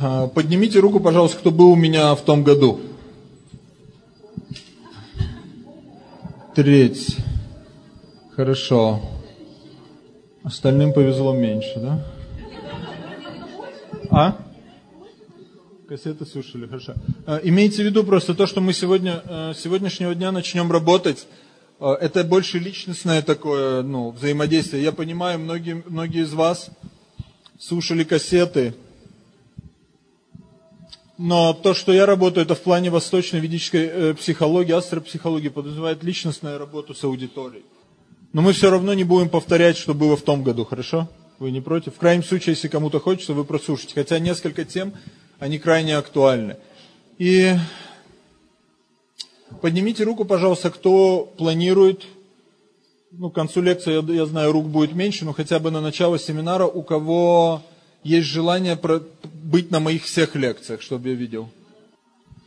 А, поднимите руку, пожалуйста, кто был у меня в том году. Треть. Хорошо. Остальным повезло меньше, да? А? Кассеты слушали, хорошо. А, имейте в виду просто то, что мы сегодня, э, сегодняшнего дня начнем работать. А, это больше личностное такое ну, взаимодействие. Я понимаю, многие, многие из вас слушали кассеты, но то, что я работаю, это в плане восточной ведической э, психологии, астропсихологии, подразумевает личностную работу с аудиторией. Но мы все равно не будем повторять, что было в том году, хорошо? Вы не против? В крайнем случае, если кому-то хочется, вы прослушайте. Хотя несколько тем, они крайне актуальны. И поднимите руку, пожалуйста, кто планирует, ну, к концу лекции, я, я знаю, рук будет меньше, но хотя бы на начало семинара, у кого есть желание быть на моих всех лекциях, чтобы я видел.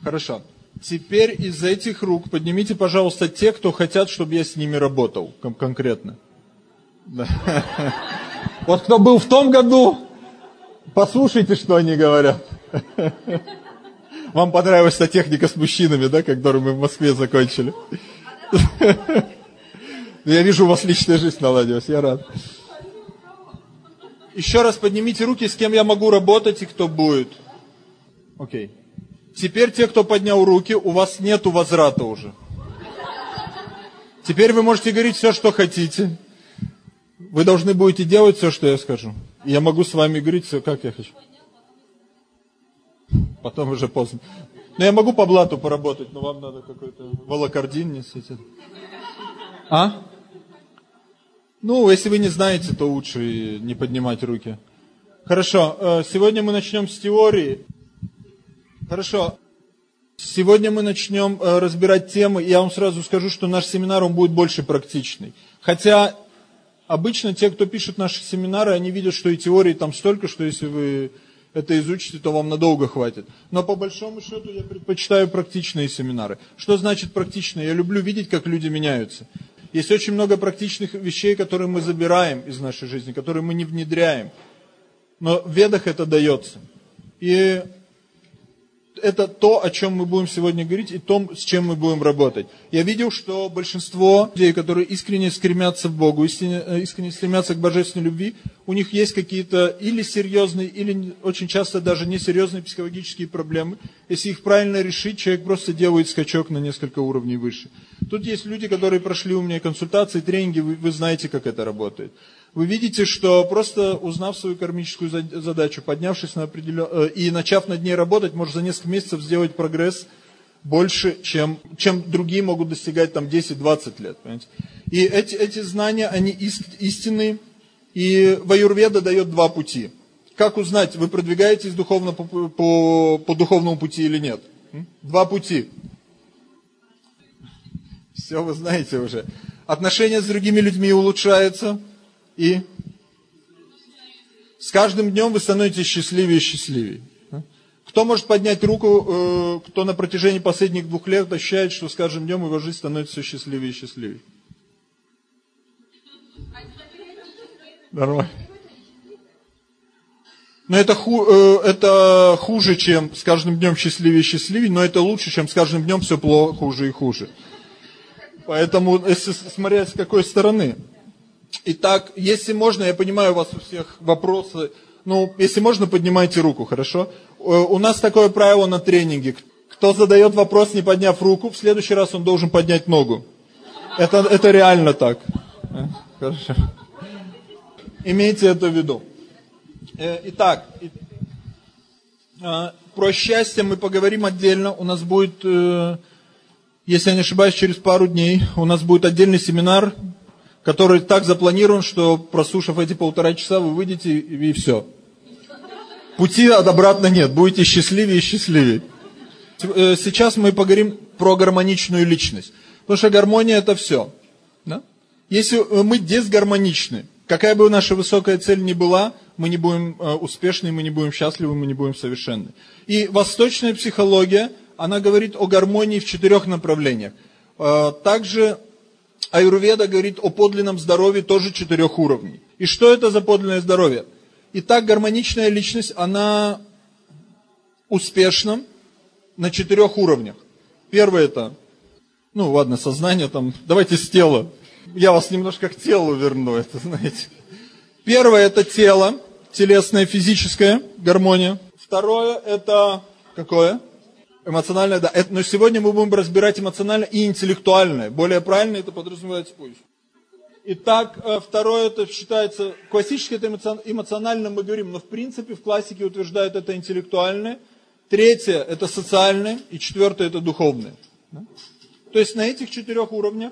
Хорошо. Теперь из этих рук поднимите, пожалуйста, те, кто хотят, чтобы я с ними работал конкретно. Вот кто был в том году, послушайте, что они говорят. Вам понравилась та техника с мужчинами, да, которую мы в Москве закончили? Я вижу, у вас личная жизнь наладилась, я рад. Еще раз поднимите руки, с кем я могу работать и кто будет. Окей. Теперь те, кто поднял руки, у вас нету возврата уже. Теперь вы можете говорить все, что хотите. Вы должны будете делать все, что я скажу. Я могу с вами говорить все, как я хочу. Потом уже поздно. Но я могу по блату поработать, но вам надо какой-то волокордин несите. А? Ну, если вы не знаете, то лучше не поднимать руки. Хорошо, э, сегодня мы начнем с теории. Хорошо, сегодня мы начнем э, разбирать темы. Я вам сразу скажу, что наш семинар, он будет больше практичный. Хотя обычно те, кто пишет наши семинары, они видят, что и теории там столько, что если вы это изучите, то вам надолго хватит. Но по большому счету я предпочитаю практичные семинары. Что значит практичные? Я люблю видеть, как люди меняются. Есть очень много практичных вещей, которые мы забираем из нашей жизни, которые мы не внедряем. Но в ведах это дается. И это то, о чем мы будем сегодня говорить, и том, с чем мы будем работать. Я видел, что большинство людей, которые искренне стремятся к Богу, искренне, э, искренне стремятся к божественной любви, у них есть какие-то или серьезные, или очень часто даже несерьезные психологические проблемы. Если их правильно решить, человек просто делает скачок на несколько уровней выше. Тут есть люди, которые прошли у меня консультации, тренинги, вы, вы знаете, как это работает вы видите, что просто узнав свою кармическую задачу, поднявшись на определен... Э, и начав над ней работать, может за несколько месяцев сделать прогресс больше, чем, чем другие могут достигать там 10-20 лет. Понимаете? И эти, эти знания, они истинные. И Ваюрведа дает два пути. Как узнать, вы продвигаетесь духовно по, по, по духовному пути или нет? Два пути. Все вы знаете уже. Отношения с другими людьми улучшаются – и с каждым днем вы становитесь счастливее и счастливее. Кто может поднять руку, э, кто на протяжении последних двух лет ощущает, что с каждым днем его жизнь становится все счастливее и счастливее? Нормально. Но это, ху, э, это хуже, чем с каждым днем счастливее и счастливее, но это лучше, чем с каждым днем все плохо, хуже и хуже. Поэтому, если смотреть с какой стороны. Итак, если можно, я понимаю, у вас у всех вопросы. Ну, если можно, поднимайте руку, хорошо? Э, у нас такое правило на тренинге. Кто задает вопрос, не подняв руку, в следующий раз он должен поднять ногу. Это, это реально так. Э, хорошо. Имейте это в виду. Э, итак, про счастье мы поговорим отдельно. У нас будет, если я не ошибаюсь, через пару дней у нас будет отдельный семинар который так запланирован, что прослушав эти полтора часа, вы выйдете и, все. Пути обратно нет, будете счастливее и счастливее. Э, сейчас мы поговорим про гармоничную личность. Потому что гармония это все. Да? Если э, мы дисгармоничны, какая бы наша высокая цель ни была, мы не будем э, успешны, мы не будем счастливы, мы не будем совершенны. И восточная психология, она говорит о гармонии в четырех направлениях. Также Аюрведа говорит о подлинном здоровье тоже четырех уровней. И что это за подлинное здоровье? Итак, гармоничная личность, она успешным на четырех уровнях. Первый это, ну ладно, сознание там, давайте с тела. Я вас немножко к телу верну, это знаете. Первое это тело, телесная, физическая гармония. Второе это какое? Эмоциональное, да. Это, но сегодня мы будем разбирать эмоциональное и интеллектуальное. Более правильно это подразумевается позже. Итак, э, второе это считается, классически это эмоционально мы говорим, но в принципе в классике утверждают это интеллектуальное. Третье это социальное. И четвертое это духовное. То есть на этих четырех уровнях.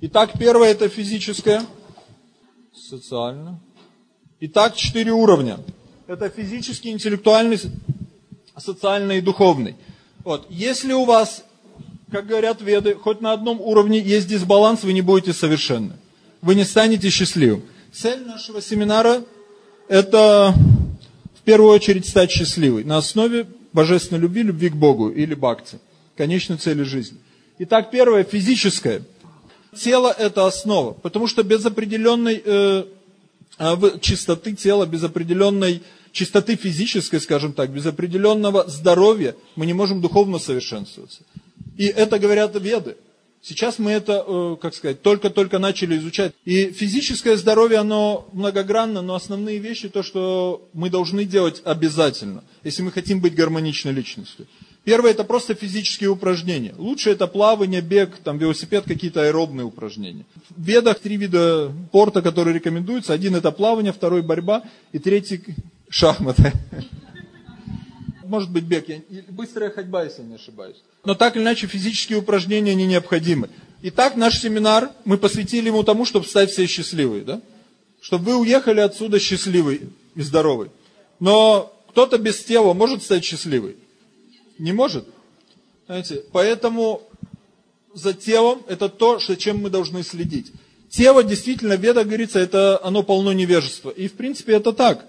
Итак, первое это физическое, социальное. Итак, четыре уровня. Это физический, интеллектуальный, социальный и духовный. Вот. Если у вас как говорят веды, хоть на одном уровне есть дисбаланс, вы не будете совершенны. Вы не станете счастливым. Цель нашего семинара – это в первую очередь стать счастливой на основе божественной любви, любви к Богу или бхакти, конечной цели жизни. Итак, первое – физическое. Тело – это основа, потому что без определенной э, э, чистоты тела, без определенной чистоты физической, скажем так, без определенного здоровья мы не можем духовно совершенствоваться. И это говорят веды. Сейчас мы это, э, как сказать, только-только начали изучать. И физическое здоровье, оно многогранно, но основные вещи, то, что мы должны делать обязательно, если мы хотим быть гармоничной личностью. Первое, это просто физические упражнения. Лучше это плавание, бег, там, велосипед, какие-то аэробные упражнения. В ведах три вида порта, которые рекомендуются. Один это плавание, второй борьба, и третий шахматы может быть бег, я, быстрая ходьба, если не ошибаюсь. Но так или иначе физические упражнения не необходимы. Итак, наш семинар мы посвятили ему тому, чтобы стать все счастливые, да? Чтобы вы уехали отсюда счастливый и здоровый. Но кто-то без тела может стать счастливый? Не может. Знаете, поэтому за телом это то, чем мы должны следить. Тело действительно, в ведах говорится, это оно полно невежества. И в принципе это так.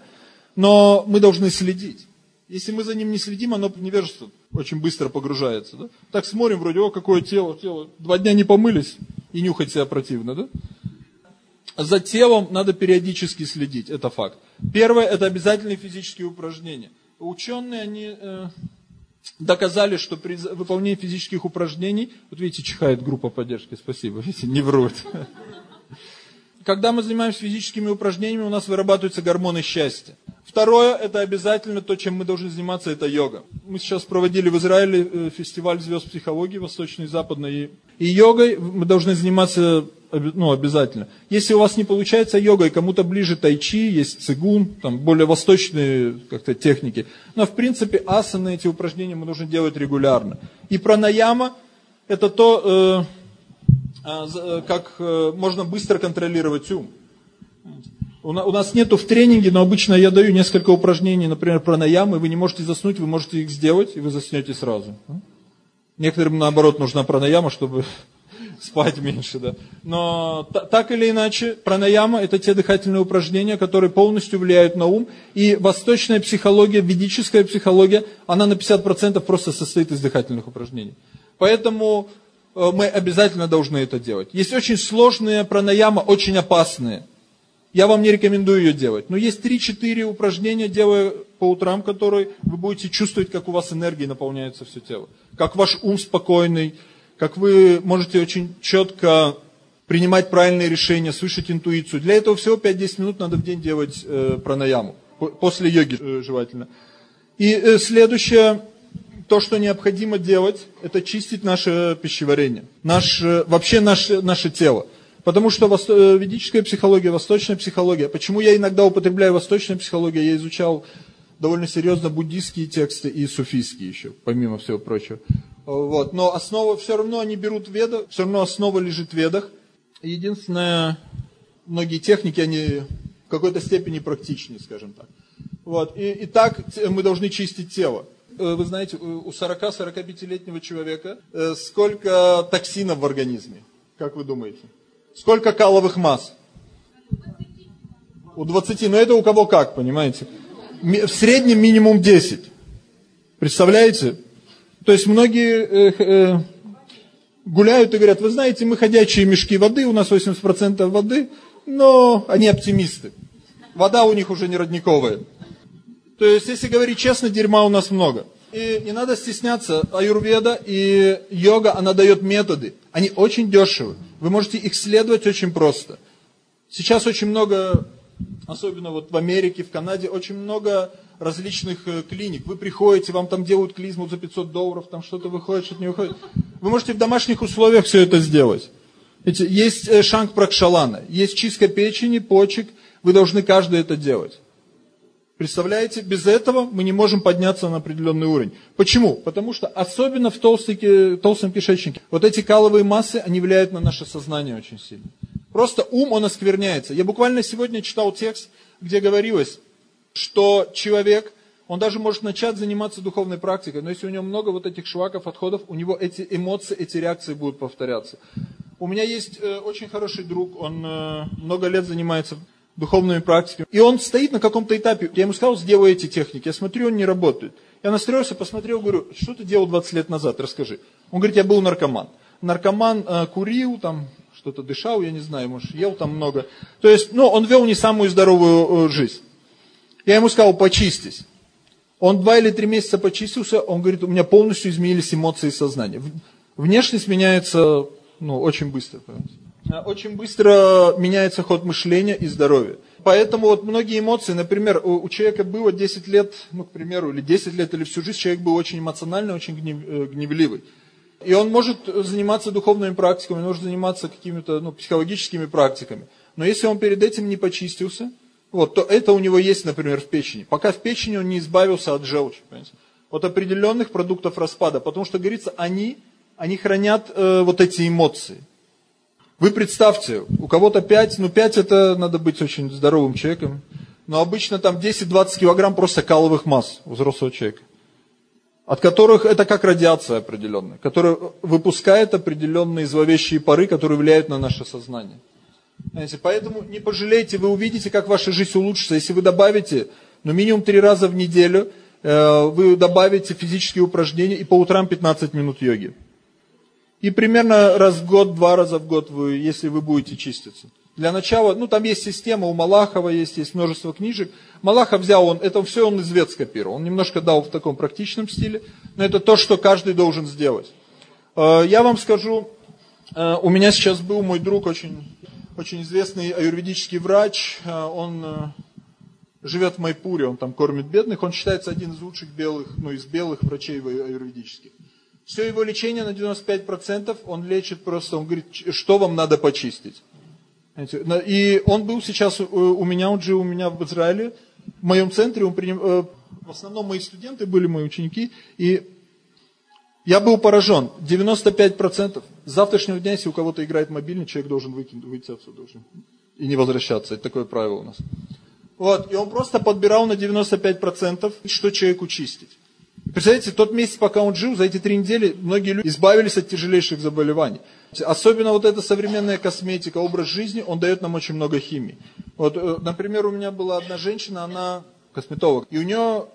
Но мы должны следить. Если мы за ним не следим, оно невежество очень быстро погружается. Да? Так смотрим, вроде, о, какое тело, тело. Два дня не помылись, и нюхать себя противно. Да? За телом надо периодически следить, это факт. Первое, это обязательные физические упражнения. Ученые, они э, доказали, что при выполнении физических упражнений, вот видите, чихает группа поддержки, спасибо, видите, не врут. Когда мы занимаемся физическими упражнениями, у нас вырабатываются гормоны счастья. Второе, это обязательно то, чем мы должны заниматься, это йога. Мы сейчас проводили в Израиле э, фестиваль звезд психологии, восточной и западной. И йогой мы должны заниматься ну, обязательно. Если у вас не получается йога, и кому-то ближе тайчи, есть цигун, там более восточные как-то техники. Но в принципе асаны, эти упражнения мы должны делать регулярно. И пранаяма, это то, э, а, э, как э, можно быстро контролировать ум. У нас нету в тренинге, но обычно я даю несколько упражнений, например, пранаямы, вы не можете заснуть, вы можете их сделать, и вы заснете сразу. Некоторым, наоборот, нужна пранаяма, чтобы спать меньше, да. Но так или иначе, пранаяма – это те дыхательные упражнения, которые полностью влияют на ум. И восточная психология, ведическая психология, она на 50% просто состоит из дыхательных упражнений. Поэтому э, мы обязательно должны это делать. Есть очень сложные пранаяма, очень опасные – я вам не рекомендую ее делать. Но есть 3-4 упражнения, делая по утрам, которые вы будете чувствовать, как у вас энергии наполняется все тело. Как ваш ум спокойный, как вы можете очень четко принимать правильные решения, слышать интуицию. Для этого всего 5-10 минут надо в день делать э, пранаяму. После йоги э, желательно. И э, следующее, то, что необходимо делать, это чистить наше пищеварение. Наш, э, вообще наше, наше тело. Потому что э, ведическая психология, восточная психология. Почему я иногда употребляю восточную психологию? Я изучал довольно серьезно буддийские тексты и суфийские еще, помимо всего прочего. Вот. Но основа все равно они берут веда, все равно основа лежит в ведах. Единственное, многие техники, они в какой-то степени практичнее, скажем так. Вот. И, и так мы должны чистить тело. Э, вы знаете, у 40-45-летнего человека э, сколько токсинов в организме? Как вы думаете? Сколько каловых масс? У 20. Но это у кого как, понимаете? В среднем минимум 10. Представляете? То есть многие э, э, гуляют и говорят, вы знаете, мы ходячие мешки воды, у нас 80% воды, но они оптимисты. Вода у них уже не родниковая. То есть, если говорить честно, дерьма у нас много. И не надо стесняться, аюрведа и йога, она дает методы. Они очень дешевы. Вы можете их следовать очень просто. Сейчас очень много, особенно вот в Америке, в Канаде, очень много различных э, клиник. Вы приходите, вам там делают клизму за 500 долларов, там что-то выходит, что-то не выходит. Вы можете в домашних условиях все это сделать. Есть э, шанг пракшалана, есть чистка печени, почек. Вы должны каждый это делать. Представляете, без этого мы не можем подняться на определенный уровень. Почему? Потому что особенно в толстике, толстом кишечнике, вот эти каловые массы, они влияют на наше сознание очень сильно. Просто ум, он оскверняется. Я буквально сегодня читал текст, где говорилось, что человек, он даже может начать заниматься духовной практикой, но если у него много вот этих шваков, отходов, у него эти эмоции, эти реакции будут повторяться. У меня есть э, очень хороший друг, он э, много лет занимается духовными практиками. И он стоит на каком-то этапе. Я ему сказал, сделай эти техники. Я смотрю, он не работает. Я настроился, посмотрел, говорю, что ты делал 20 лет назад, расскажи. Он говорит, я был наркоман. Наркоман э, курил, там что-то дышал, я не знаю, может, ел там много. То есть, ну, он вел не самую здоровую э, жизнь. Я ему сказал, почистись. Он два или три месяца почистился, он говорит, у меня полностью изменились эмоции и сознание. Внешность меняется, ну, очень быстро. Понимаете? Э, очень быстро меняется ход мышления и здоровья. Поэтому вот многие эмоции, например, у, у человека было 10 лет, ну, к примеру, или 10 лет, или всю жизнь человек был очень эмоциональный, очень гнев, э, гневливый. И он может заниматься духовными практиками, он может заниматься какими-то ну, психологическими практиками. Но если он перед этим не почистился, вот, то это у него есть, например, в печени. Пока в печени он не избавился от желчи, понимаете? от определенных продуктов распада. Потому что, говорится, они, они хранят э, вот эти эмоции. Вы представьте, у кого-то 5, ну 5 это надо быть очень здоровым человеком, но обычно там 10-20 килограмм просто каловых масс у взрослого человека, от которых это как радиация определенная, которая выпускает определенные зловещие пары, которые влияют на наше сознание. Знаете, поэтому не пожалейте, вы увидите, как ваша жизнь улучшится, если вы добавите, ну минимум три раза в неделю, э, вы добавите физические упражнения и по утрам 15 минут йоги. И примерно раз в год, два раза в год, вы, если вы будете чиститься. Для начала, ну там есть система, у Малахова есть, есть множество книжек. Малахов взял, он, это все он из скопировал. Он немножко дал в таком практичном стиле, но это то, что каждый должен сделать. Э, я вам скажу, э, у меня сейчас был мой друг, очень, очень известный аюрведический врач, э, он живет в Майпуре, он там кормит бедных, он считается один из лучших белых, ну из белых врачей аюрведических. Все его лечение на 95% он лечит просто, он говорит, что вам надо почистить. И он был сейчас у меня, он жил у меня в Израиле, в моем центре, он приним, э, в основном мои студенты были мои ученики, и я был поражен. 95% с завтрашнего дня, если у кого-то играет мобильный, человек должен выкинуть, выйти отсюда должен. И не возвращаться. Это такое правило у нас. Вот, и он просто подбирал на 95%, что человеку чистить. Представляете, тот месяц, пока он жил, за эти три недели многие люди избавились от тяжелейших заболеваний. Особенно вот эта современная косметика, образ жизни, он дает нам очень много химии. Вот, э, например, у меня была одна женщина, она косметолог, и у нее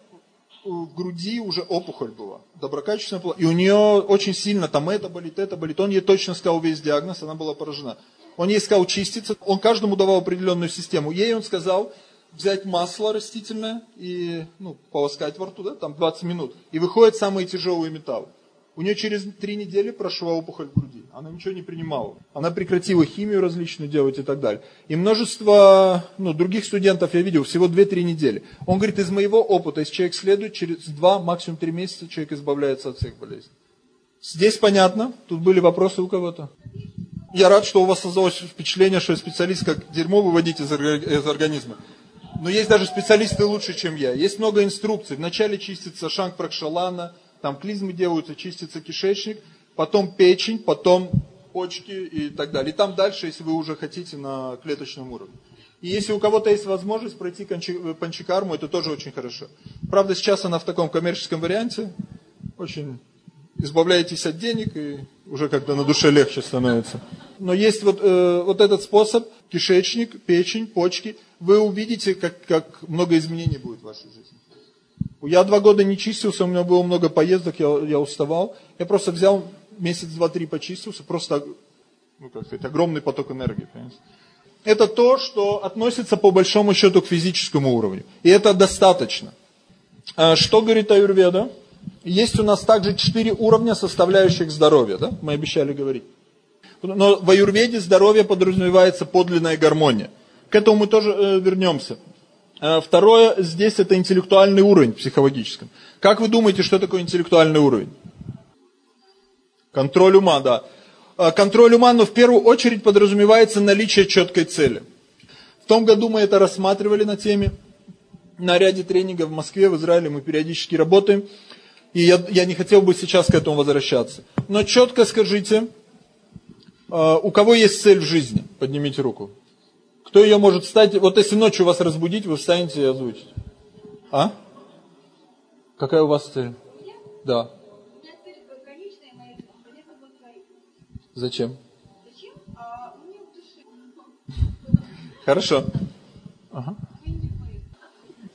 в груди уже опухоль была, доброкачественная была, и у нее очень сильно там это болит, это болит. Он ей точно сказал весь диагноз, она была поражена. Он ей сказал чиститься, он каждому давал определенную систему. Ей он сказал, взять масло растительное и ну, полоскать во рту, да, там 20 минут, и выходят самые тяжелые металлы. У нее через три недели прошла опухоль груди. Она ничего не принимала. Она прекратила химию различную делать и так далее. И множество ну, других студентов я видел, всего 2-3 недели. Он говорит, из моего опыта, если человек следует, через 2, максимум 3 месяца человек избавляется от всех болезней. Здесь понятно? Тут были вопросы у кого-то? Я рад, что у вас создалось впечатление, что специалист, как дерьмо выводить из организма. Но есть даже специалисты лучше, чем я. Есть много инструкций. Вначале чистится шанг пракшалана, там клизмы делаются, чистится кишечник, потом печень, потом почки и так далее. И там дальше, если вы уже хотите, на клеточном уровне. И если у кого-то есть возможность пройти панчикарму, это тоже очень хорошо. Правда, сейчас она в таком коммерческом варианте. Очень избавляетесь от денег, и уже когда на душе легче становится. Но есть вот, э, вот этот способ, кишечник, печень, почки – вы увидите, как, как много изменений будет в вашей жизни. Я два года не чистился, у меня было много поездок, я, я уставал. Я просто взял месяц, два, три почистился, просто ну, как сказать, огромный поток энергии. Понимаете? Это то, что относится по большому счету к физическому уровню. И это достаточно. А, что говорит Аюрведа? Есть у нас также четыре уровня составляющих здоровья, да? Мы обещали говорить. Но в аюрведе здоровье подразумевается подлинная гармония. К этому мы тоже э, вернемся. А, второе, здесь это интеллектуальный уровень психологическом. Как вы думаете, что такое интеллектуальный уровень? Контроль ума, да. А, контроль ума, но в первую очередь подразумевается наличие четкой цели. В том году мы это рассматривали на теме. На ряде тренингов в Москве, в Израиле мы периодически работаем. И я, я не хотел бы сейчас к этому возвращаться. Но четко скажите, у кого есть цель в жизни? Поднимите руку. Кто ее может встать? Вот если ночью вас разбудить, вы встанете и озвучите. А? Какая у вас цель? Да. Зачем? Хорошо. Ага.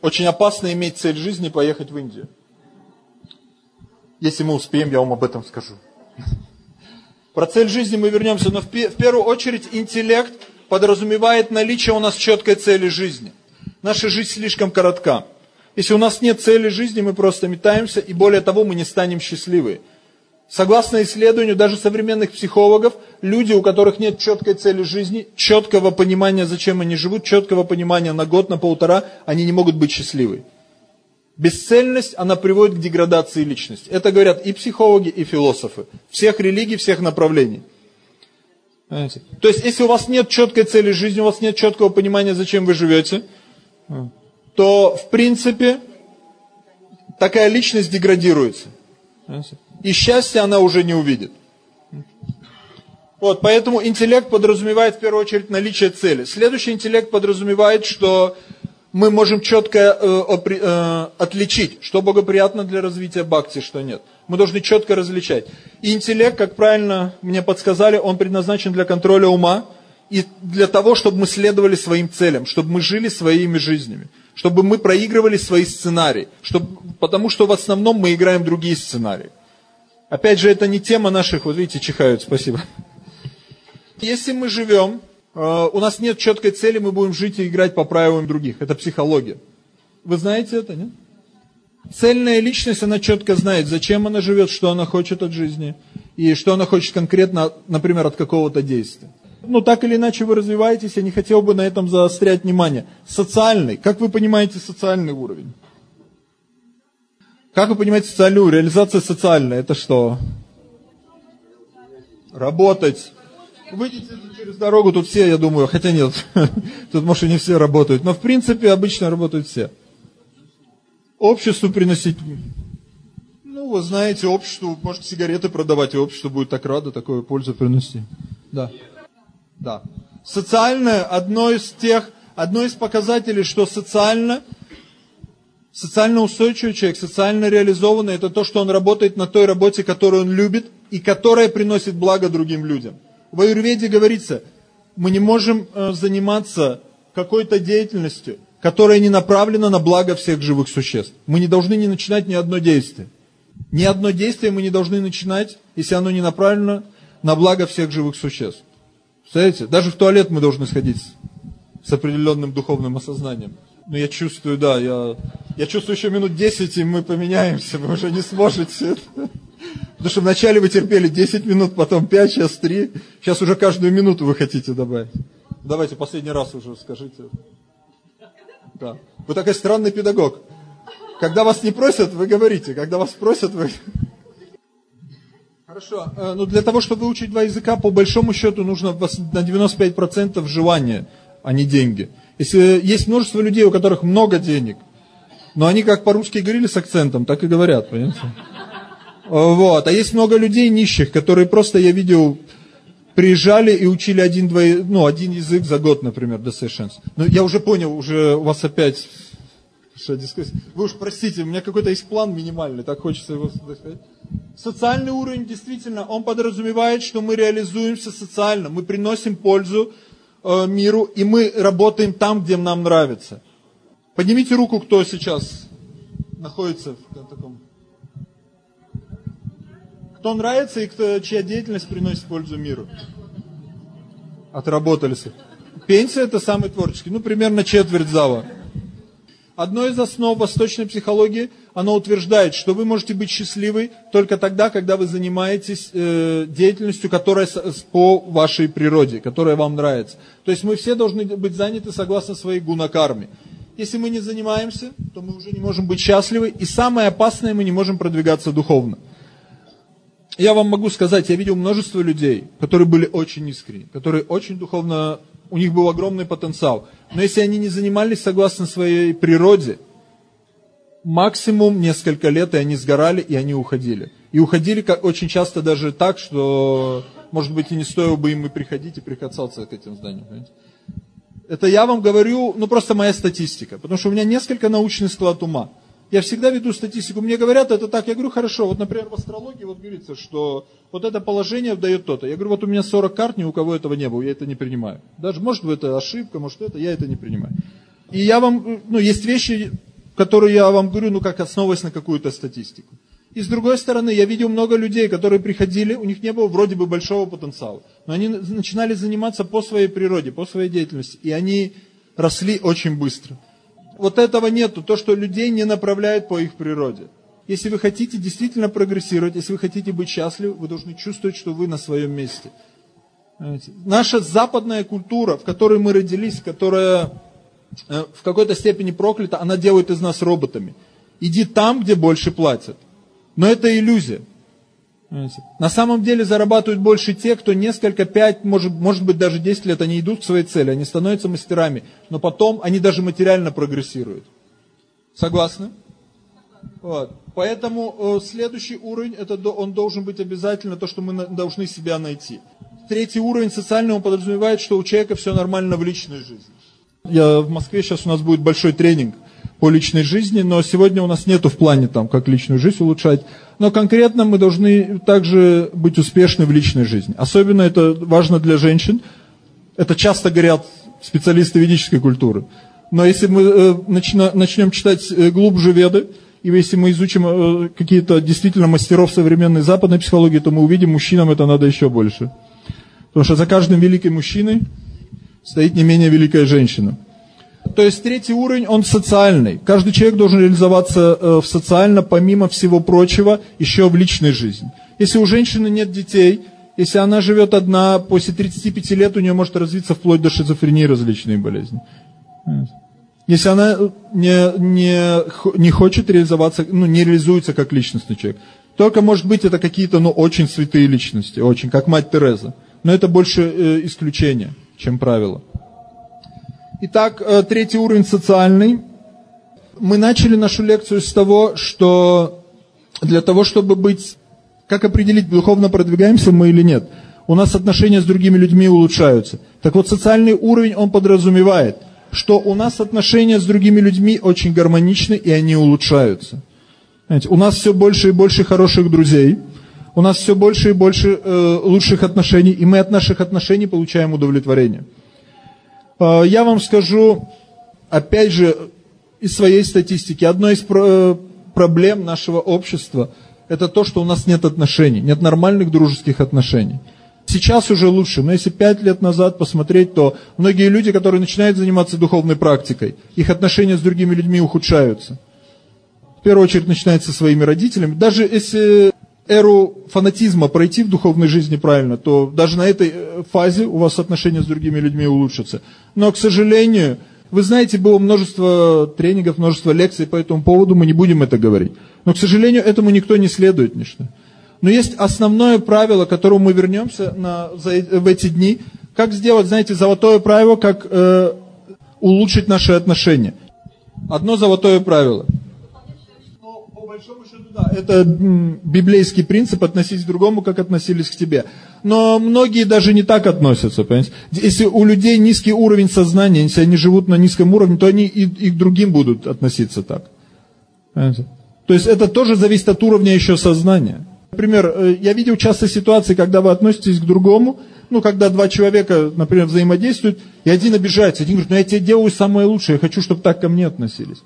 Очень опасно иметь цель жизни поехать в Индию. Если мы успеем, я вам об этом скажу. Про цель жизни мы вернемся, но в, первую очередь интеллект подразумевает наличие у нас четкой цели жизни. Наша жизнь слишком коротка. Если у нас нет цели жизни, мы просто метаемся, и более того, мы не станем счастливы. Согласно исследованию даже современных психологов, люди, у которых нет четкой цели жизни, четкого понимания, зачем они живут, четкого понимания на год, на полтора, они не могут быть счастливы. Бесцельность, она приводит к деградации личности. Это говорят и психологи, и философы. Всех религий, всех направлений. Понимаете? То есть, если у вас нет четкой цели жизни, у вас нет четкого понимания, зачем вы живете, то, в принципе, такая личность деградируется. И счастья она уже не увидит. Вот, поэтому интеллект подразумевает в первую очередь наличие цели. Следующий интеллект подразумевает, что мы можем четко э, э, отличить, что благоприятно для развития бхакти, что нет. Мы должны четко различать. И интеллект, как правильно мне подсказали, он предназначен для контроля ума и для того, чтобы мы следовали своим целям, чтобы мы жили своими жизнями, чтобы мы проигрывали свои сценарии, чтобы, потому что в основном мы играем другие сценарии. Опять же, это не тема наших, вот видите, чихают, спасибо. Если мы живем, у нас нет четкой цели, мы будем жить и играть по правилам других. Это психология. Вы знаете это, нет? Цельная личность, она четко знает, зачем она живет, что она хочет от жизни, и что она хочет конкретно, например, от какого-то действия. Ну, так или иначе вы развиваетесь, я не хотел бы на этом заострять внимание. Социальный, как вы понимаете социальный уровень? Как вы понимаете социальную реализация социальная? Это что? Работать. Выйдите через дорогу, тут все, я думаю, хотя нет, тут, может, и не все работают, но в принципе обычно работают все. Обществу приносить, ну, вы знаете, обществу, может, сигареты продавать, и общество будет так радо такую пользу принести. Да. Да. Социальное, одно из тех, одно из показателей, что социально Социально устойчивый человек, социально реализованный, это то, что он работает на той работе, которую он любит и которая приносит благо другим людям. В Аюрведе говорится, мы не можем э, заниматься какой-то деятельностью, которая не направлена на благо всех живых существ. Мы не должны не начинать ни одно действие. Ни одно действие мы не должны начинать, если оно не направлено на благо всех живых существ. Представляете? Даже в туалет мы должны сходить с определенным духовным осознанием. Ну, я чувствую, да, я, я чувствую еще минут 10, и мы поменяемся, вы уже не сможете. Потому что вначале вы терпели 10 минут, потом 5, сейчас 3. Сейчас уже каждую минуту вы хотите добавить. Давайте последний раз уже скажите. Да. Вы такой странный педагог. Когда вас не просят, вы говорите. Когда вас просят, вы... Хорошо. Э, ну, для того, чтобы выучить два языка, по большому счету, нужно на 95% желания, а не деньги. Если есть множество людей, у которых много денег, но они как по-русски говорили с акцентом, так и говорят, понимаете? Вот. А есть много людей нищих, которые просто, я видел, приезжали и учили один, два, ну, один язык за год, например, до совершенства. Ну, я уже понял, уже у вас опять что дискуссия. Вы уж простите, у меня какой-то есть план минимальный, так хочется его сказать. Социальный уровень, действительно, он подразумевает, что мы реализуемся социально, мы приносим пользу Э, миру, и мы работаем там, где нам нравится. Поднимите руку, кто сейчас находится в таком... Кто нравится и кто, чья деятельность приносит пользу миру. Отработались. Пенсия это самый творческий. Ну, примерно четверть зала. Одно из основ восточной психологии, оно утверждает, что вы можете быть счастливы только тогда, когда вы занимаетесь э, деятельностью, которая с, по вашей природе, которая вам нравится. То есть мы все должны быть заняты согласно своей гунакарме. Если мы не занимаемся, то мы уже не можем быть счастливы. И самое опасное, мы не можем продвигаться духовно. Я вам могу сказать, я видел множество людей, которые были очень искренни, которые очень духовно, у них был огромный потенциал. Но если они не занимались согласно своей природе, максимум несколько лет, и они сгорали, и они уходили. И уходили как, очень часто даже так, что, может быть, и не стоило бы им и приходить, и прикасаться к этим зданиям. Понимаете? Это я вам говорю, ну просто моя статистика, потому что у меня несколько научный склад ума. Я всегда веду статистику. Мне говорят, это так. Я говорю, хорошо. Вот, например, в астрологии вот говорится, что вот это положение дает то-то. Я говорю, вот у меня 40 карт, ни у кого этого не было. Я это не принимаю. Даже, может, это ошибка, может, это. Я это не принимаю. И я вам, ну, есть вещи, которые я вам говорю, ну, как основываясь на какую-то статистику. И с другой стороны, я видел много людей, которые приходили, у них не было вроде бы большого потенциала, но они начинали заниматься по своей природе, по своей деятельности, и они росли очень быстро вот этого нету, то, что людей не направляет по их природе. Если вы хотите действительно прогрессировать, если вы хотите быть счастливы, вы должны чувствовать, что вы на своем месте. Понимаете? Наша западная культура, в которой мы родились, которая э, в какой-то степени проклята, она делает из нас роботами. Иди там, где больше платят. Но это иллюзия. На самом деле зарабатывают больше те, кто несколько, пять, может, может быть даже 10 лет, они идут к своей цели, они становятся мастерами, но потом они даже материально прогрессируют. Согласны? Вот. Поэтому э, следующий уровень, это он должен быть обязательно то, что мы на, должны себя найти. Третий уровень социального подразумевает, что у человека все нормально в личной жизни. Я в Москве сейчас у нас будет большой тренинг по личной жизни, но сегодня у нас нету в плане там, как личную жизнь улучшать. Но конкретно мы должны также быть успешны в личной жизни. Особенно это важно для женщин. Это часто говорят специалисты ведической культуры. Но если мы э, начнем читать э, глубже веды, и если мы изучим э, какие-то действительно мастеров современной западной психологии, то мы увидим, мужчинам это надо еще больше. Потому что за каждым великим мужчиной стоит не менее великая женщина. То есть третий уровень, он социальный. Каждый человек должен реализоваться э, в социально, помимо всего прочего, еще в личной жизни. Если у женщины нет детей, если она живет одна, после 35 лет у нее может развиться вплоть до шизофрении различные болезни. Если она э, не, не, не хочет реализоваться, ну, не реализуется как личностный человек. Только, может быть, это какие-то, ну, очень святые личности, очень, как мать Тереза. Но это больше э, исключение, чем правило. Итак, э, третий уровень социальный. Мы начали нашу лекцию с того, что для того, чтобы быть, как определить, духовно продвигаемся мы или нет, у нас отношения с другими людьми улучшаются. Так вот, социальный уровень, он подразумевает, что у нас отношения с другими людьми очень гармоничны, и они улучшаются. Знаете, у нас все больше и больше хороших друзей, у нас все больше и больше э, лучших отношений, и мы от наших отношений получаем удовлетворение. Э, я вам скажу, опять же, из своей статистики, одно из э, проблем нашего общества – это то, что у нас нет отношений, нет нормальных дружеских отношений. Сейчас уже лучше, но если пять лет назад посмотреть, то многие люди, которые начинают заниматься духовной практикой, их отношения с другими людьми ухудшаются. В первую очередь начинается со своими родителями. Даже если эру фанатизма пройти в духовной жизни правильно, то даже на этой э, фазе у вас отношения с другими людьми улучшатся. Но, к сожалению, вы знаете, было множество тренингов, множество лекций по этому поводу, мы не будем это говорить. Но, к сожалению, этому никто не следует. Ничто. Но есть основное правило, к которому мы вернемся на, за, в эти дни. Как сделать, знаете, золотое правило, как э, улучшить наши отношения. Одно золотое правило – да, это библейский принцип относиться к другому, как относились к тебе. Но многие даже не так относятся, понимаете? Если у людей низкий уровень сознания, если они живут на низком уровне, то они и, и к другим будут относиться так. Понимаете? То есть это тоже зависит от уровня еще сознания. Например, э, я видел часто ситуации, когда вы относитесь к другому, ну, когда два человека, например, взаимодействуют, и один обижается, один говорит, ну, я тебе делаю самое лучшее, я хочу, чтобы так ко мне относились.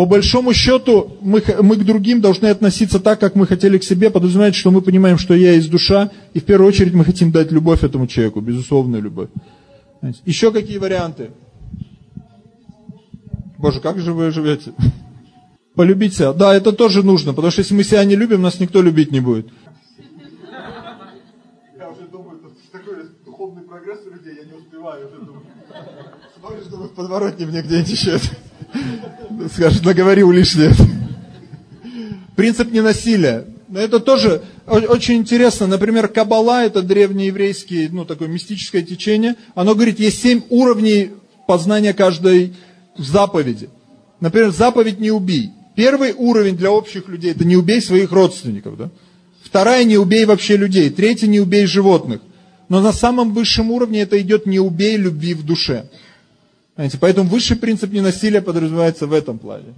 По большому счету, мы, мы к другим должны относиться так, как мы хотели к себе, подразумевает, что мы понимаем, что я есть душа, и в первую очередь мы хотим дать любовь этому человеку, безусловную любовь. Еще какие варианты? Боже, как же вы живете? Полюбить себя. Да, это тоже нужно, потому что если мы себя не любим, нас никто любить не будет. Я уже думаю, такой духовный прогресс у людей, я не успеваю. Смотришь, думаю, в подворотне мне где-нибудь еще скажет, наговорил лишнее. Принцип ненасилия. Это тоже очень интересно. Например, Каббала, это древнееврейский, ну, такое мистическое течение. Оно говорит, есть семь уровней познания каждой заповеди. Например, заповедь «не убий». Первый уровень для общих людей – это не убей своих родственников. Да? Вторая – не убей вообще людей. Третья – не убей животных. Но на самом высшем уровне это идет «не убей любви в душе». Понимаете? Поэтому высший принцип ненасилия подразумевается в этом плане.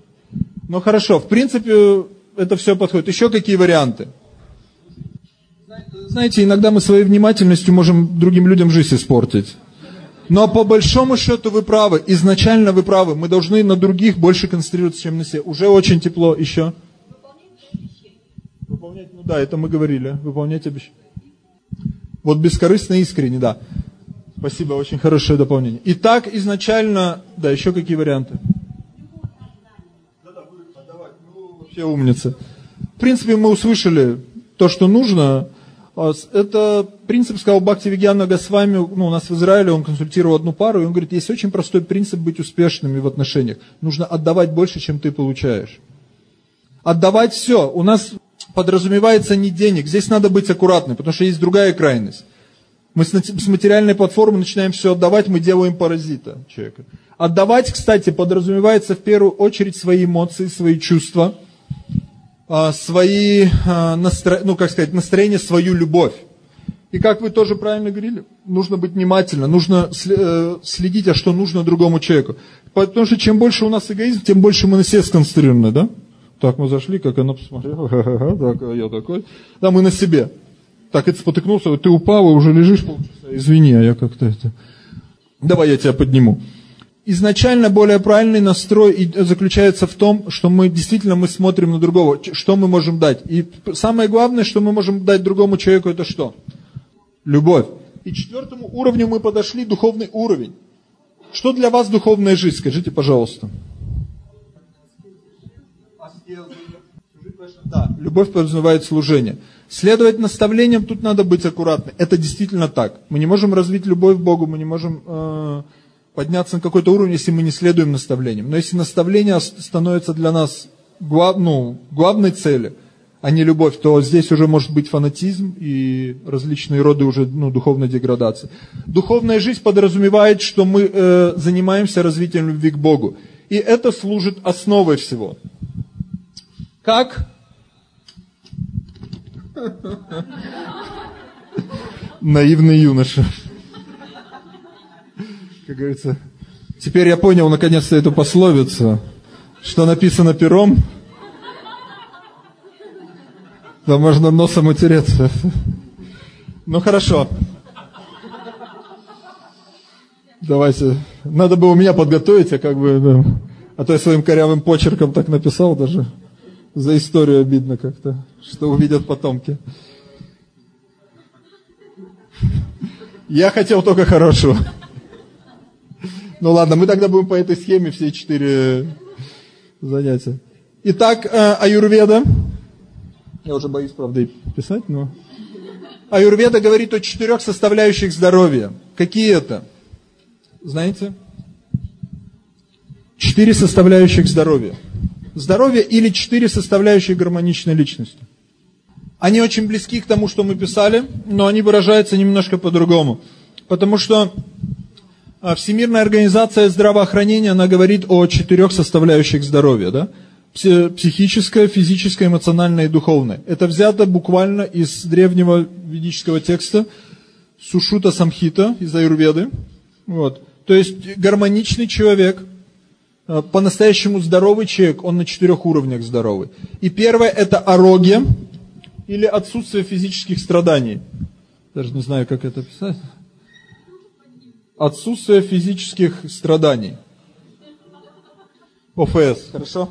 Ну хорошо, в принципе, это все подходит. Еще какие варианты? Знаете, иногда мы своей внимательностью можем другим людям жизнь испортить. Но по большому счету вы правы. Изначально вы правы. Мы должны на других больше концентрироваться, чем на себе. Уже очень тепло. Еще? Выполнять, ну да, это мы говорили. Выполнять обещания. Вот бескорыстно искренне, да. Спасибо, очень хорошее дополнение. Итак, изначально, да, еще какие варианты? Ну, вообще умница. В принципе, мы услышали то, что нужно. А, это принцип, сказал Бхакти Вигьяна Госвами, ну, у нас в Израиле, он консультировал одну пару, и он говорит, есть очень простой принцип быть успешными в отношениях. Нужно отдавать больше, чем ты получаешь. Отдавать все. У нас подразумевается не денег. Здесь надо быть аккуратным, потому что есть другая крайность. Мы с материальной платформы начинаем все отдавать, мы делаем паразита человека. Отдавать, кстати, подразумевается в первую очередь свои эмоции, свои чувства – а, свои, а, ну как сказать, настроение, свою любовь. И как вы тоже правильно говорили, нужно быть внимательно, нужно э, следить, а что нужно другому человеку. Потому что чем больше у нас эгоизм, тем больше мы на себе сконцентрированы, да? Так мы зашли, как она посмотрела, так, я такой. Да, мы на себе. Так это спотыкнулся, ты упал и уже лежишь полчаса. Извини, а я как-то это... Давай я тебя подниму изначально более правильный настрой заключается в том, что мы действительно мы смотрим на другого, что мы можем дать. И самое главное, что мы можем дать другому человеку, это что? Любовь. И четвертому уровню мы подошли, духовный уровень. Что для вас духовная жизнь? Скажите, пожалуйста. Да, любовь подразумевает служение. Следовать наставлениям тут надо быть аккуратным. Это действительно так. Мы не можем развить любовь к Богу, мы не можем э, подняться на какой-то уровень, если мы не следуем наставлениям. Но если наставление становится для нас глав, ну, главной целью, а не любовь, то здесь уже может быть фанатизм и различные роды уже ну, духовной деградации. Духовная жизнь подразумевает, что мы э, занимаемся развитием любви к Богу. И это служит основой всего. Как? Наивный юноша как говорится. Теперь я понял наконец-то эту пословицу, что написано пером, да можно носом утереться. Ну хорошо. Давайте. Надо было меня подготовить, а как бы, да. а то я своим корявым почерком так написал даже. За историю обидно как-то, что увидят потомки. Я хотел только хорошего. Ну ладно, мы тогда будем по этой схеме все четыре занятия. Итак, э, аюрведа. Я уже боюсь, правда, и писать, но... Аюрведа говорит о четырех составляющих здоровья. Какие это? Знаете? Четыре составляющих здоровья. Здоровье или четыре составляющих гармоничной личности. Они очень близки к тому, что мы писали, но они выражаются немножко по-другому. Потому что а Всемирная организация здравоохранения, она говорит о четырех составляющих здоровья, да? Психическое, физическое, эмоциональное и духовное. Это взято буквально из древнего ведического текста Сушута Самхита из Аюрведы. Вот. То есть гармоничный человек, по-настоящему здоровый человек, он на четырех уровнях здоровый. И первое это арогия или отсутствие физических страданий. Даже не знаю, как это писать отсутствие физических страданий. ОФС, хорошо?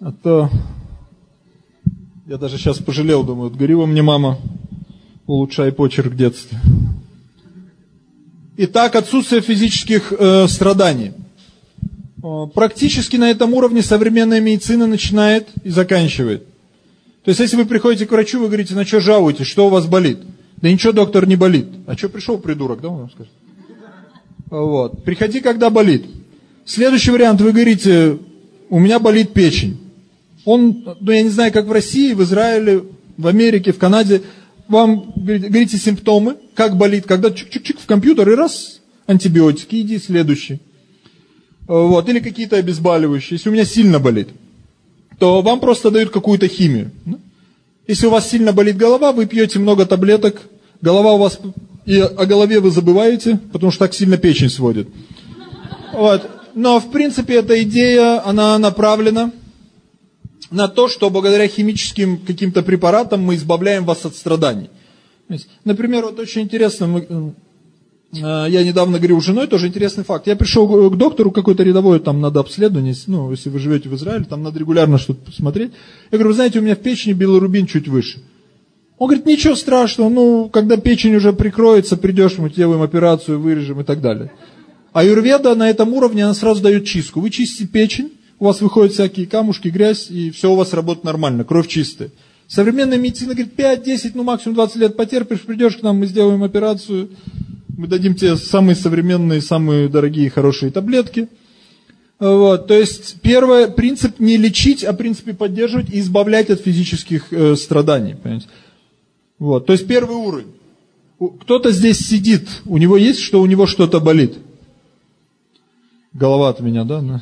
А то я даже сейчас пожалел, думаю, вот говорила мне мама, улучшай почерк в детстве. Итак, отсутствие физических э, страданий. Практически на этом уровне современная медицина начинает и заканчивает. То есть, если вы приходите к врачу, вы говорите, на что жалуетесь, что у вас болит? Да ничего, доктор, не болит. А что пришел, придурок, да, он вам скажет? Вот. Приходи, когда болит. Следующий вариант, вы говорите, у меня болит печень. Он, ну я не знаю, как в России, в Израиле, в Америке, в Канаде, вам говорите симптомы, как болит, когда чик-чик-чик в компьютер и раз, антибиотики, иди следующий. Вот, или какие-то обезболивающие. Если у меня сильно болит, то вам просто дают какую-то химию. Если у вас сильно болит голова, вы пьете много таблеток, голова у вас, и о голове вы забываете, потому что так сильно печень сводит. Вот. Но, в принципе, эта идея, она направлена на то, что благодаря химическим каким-то препаратам мы избавляем вас от страданий. Например, вот очень интересно, мы, я недавно говорил с женой, тоже интересный факт. Я пришел к доктору какой-то рядовой, там надо обследование, ну, если вы живете в Израиле, там надо регулярно что-то посмотреть. Я говорю, вы знаете, у меня в печени билирубин чуть выше. Он говорит, ничего страшного, ну, когда печень уже прикроется, придешь, мы делаем операцию, вырежем и так далее. А юрведа на этом уровне, она сразу дает чистку. Вы чистите печень, у вас выходят всякие камушки, грязь, и все у вас работает нормально, кровь чистая. Современная медицина говорит, 5-10, ну максимум 20 лет потерпишь, придешь к нам, мы сделаем операцию, мы дадим тебе самые современные, самые дорогие, хорошие таблетки. Вот, то есть первый принцип не лечить, а принципе поддерживать и избавлять от физических э, страданий. Понимаете? Вот, то есть первый уровень. Кто-то здесь сидит, у него есть, что у него что-то болит. Голова от меня, да? Но,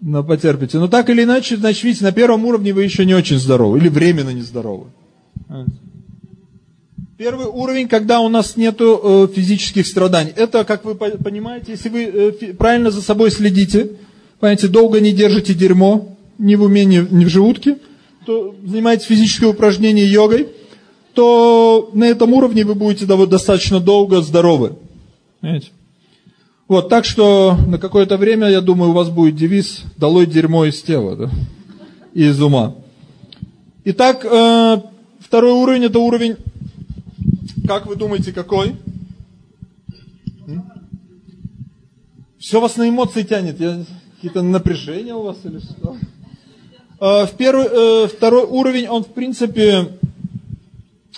но потерпите. Но так или иначе, значит, видите, на первом уровне вы еще не очень здоровы. Или временно не здоровы. Первый уровень, когда у нас нет э, физических страданий. Это, как вы понимаете, если вы э, правильно за собой следите, понимаете, долго не держите дерьмо, ни в уме, ни, ни в желудке, то занимаетесь физическим упражнением йогой, то на этом уровне вы будете достаточно долго здоровы. Понимаете? Вот, так что на какое-то время, я думаю, у вас будет девиз «Долой дерьмо из тела», да? И из ума. Итак, э, второй уровень – это уровень, как вы думаете, какой? Все вас на эмоции тянет. Какие-то напряжения у вас или что? Э, в первый, э, второй уровень, он в принципе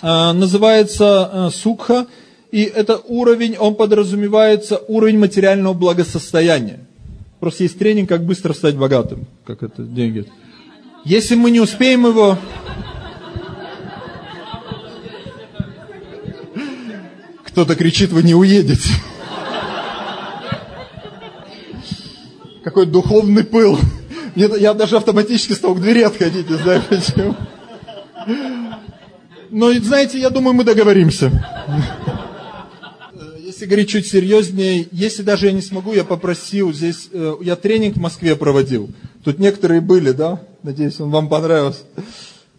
э, называется сукха – и это уровень, он подразумевается уровень материального благосостояния. Просто есть тренинг, как быстро стать богатым, как это деньги. Если мы не успеем его... Кто-то кричит, вы не уедете. Какой духовный пыл. Я даже автоматически стал к двери отходить, не знаю почему. Но, знаете, я думаю, мы договоримся если говорить чуть серьезнее, если даже я не смогу, я попросил здесь, э, я тренинг в Москве проводил. Тут некоторые были, да? Надеюсь, он вам понравился.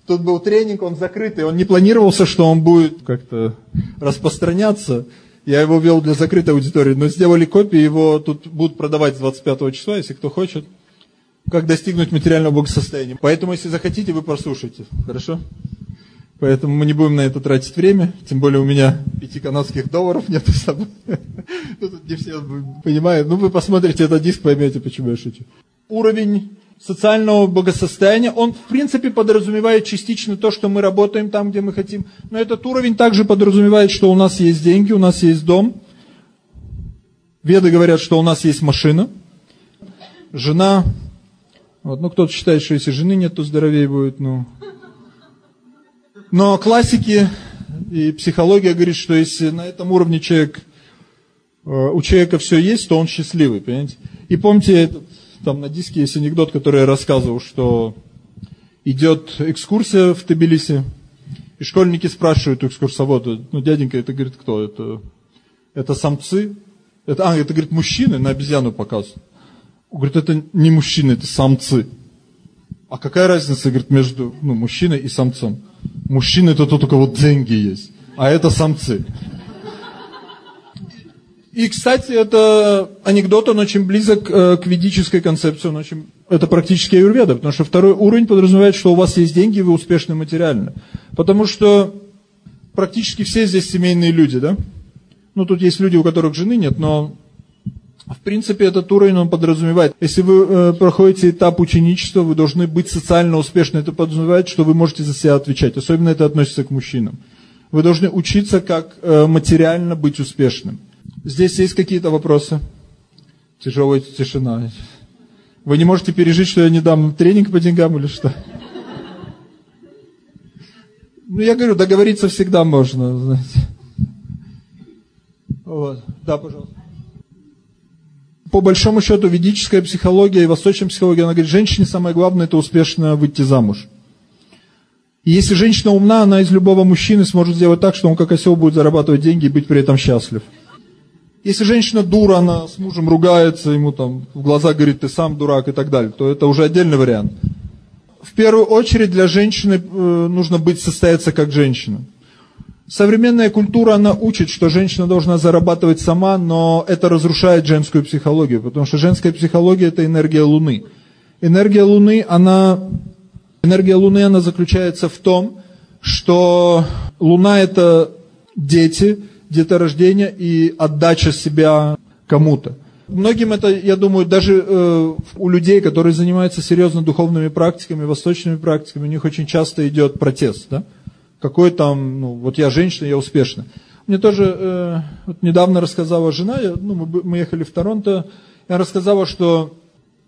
Тут был тренинг, он закрытый, он не планировался, что он будет как-то распространяться. Я его вел для закрытой аудитории, но сделали копии, его тут будут продавать с 25 числа, если кто хочет. Как достигнуть материального благосостояния. Поэтому, если захотите, вы прослушайте. Хорошо? Поэтому мы не будем на это тратить время, тем более у меня пяти канадских долларов нету с собой. Ну, тут не все понимают. Ну, вы посмотрите этот диск, поймете, почему я шучу. Уровень социального благосостояния, он в принципе подразумевает частично то, что мы работаем там, где мы хотим. Но этот уровень также подразумевает, что у нас есть деньги, у нас есть дом. Веды говорят, что у нас есть машина, жена. Вот, ну, кто-то считает, что если жены нет, то здоровее будет, ну, но классики и психология говорит, что если на этом уровне человек, э, у человека все есть, то он счастливый, понимаете? И помните, этот, там на диске есть анекдот, который я рассказывал, что идет экскурсия в Тбилиси, и школьники спрашивают у экскурсовода, ну, дяденька, это, говорит, кто? Это, это самцы? Это, а, это, говорит, мужчины, на обезьяну показывают. Он говорит, это не мужчины, это самцы. А какая разница, говорит, между ну, мужчиной и самцом? Мужчина это тот, у кого деньги есть, а это самцы. И, кстати, это анекдот, он очень близок э, к ведической концепции, он очень, это практически аюрведа, потому что второй уровень подразумевает, что у вас есть деньги, и вы успешны материально. Потому что практически все здесь семейные люди, да? Ну, тут есть люди, у которых жены нет, но В принципе, этот уровень он подразумевает. Если вы э, проходите этап ученичества, вы должны быть социально успешны. Это подразумевает, что вы можете за себя отвечать. Особенно это относится к мужчинам. Вы должны учиться, как э, материально быть успешным. Здесь есть какие-то вопросы? Тяжелая тишина. Вы не можете пережить, что я не дам тренинг по деньгам или что? Ну, я говорю, договориться всегда можно, знаете. Вот. Да, пожалуйста. По большому счету, ведическая психология и восточная психология, она говорит, женщине самое главное это успешно выйти замуж. И если женщина умна, она из любого мужчины сможет сделать так, что он как осел будет зарабатывать деньги и быть при этом счастлив. Если женщина дура, она с мужем ругается, ему там в глаза говорит, ты сам дурак и так далее, то это уже отдельный вариант. В первую очередь для женщины э, нужно быть, состояться как женщина. Современная культура, она учит, что женщина должна зарабатывать сама, но это разрушает женскую психологию, потому что женская психология – это энергия Луны. Энергия Луны, она, энергия Луны, она заключается в том, что Луна – это дети – деторождения и отдача себя кому-то. Многим это, я думаю, даже э, у людей, которые занимаются серьезно духовными практиками, восточными практиками, у них очень часто идет протест. Да? Какой там, ну, вот я женщина, я успешна. Мне тоже э, вот недавно рассказала жена, я, ну, мы, мы ехали в Торонто, я рассказала, что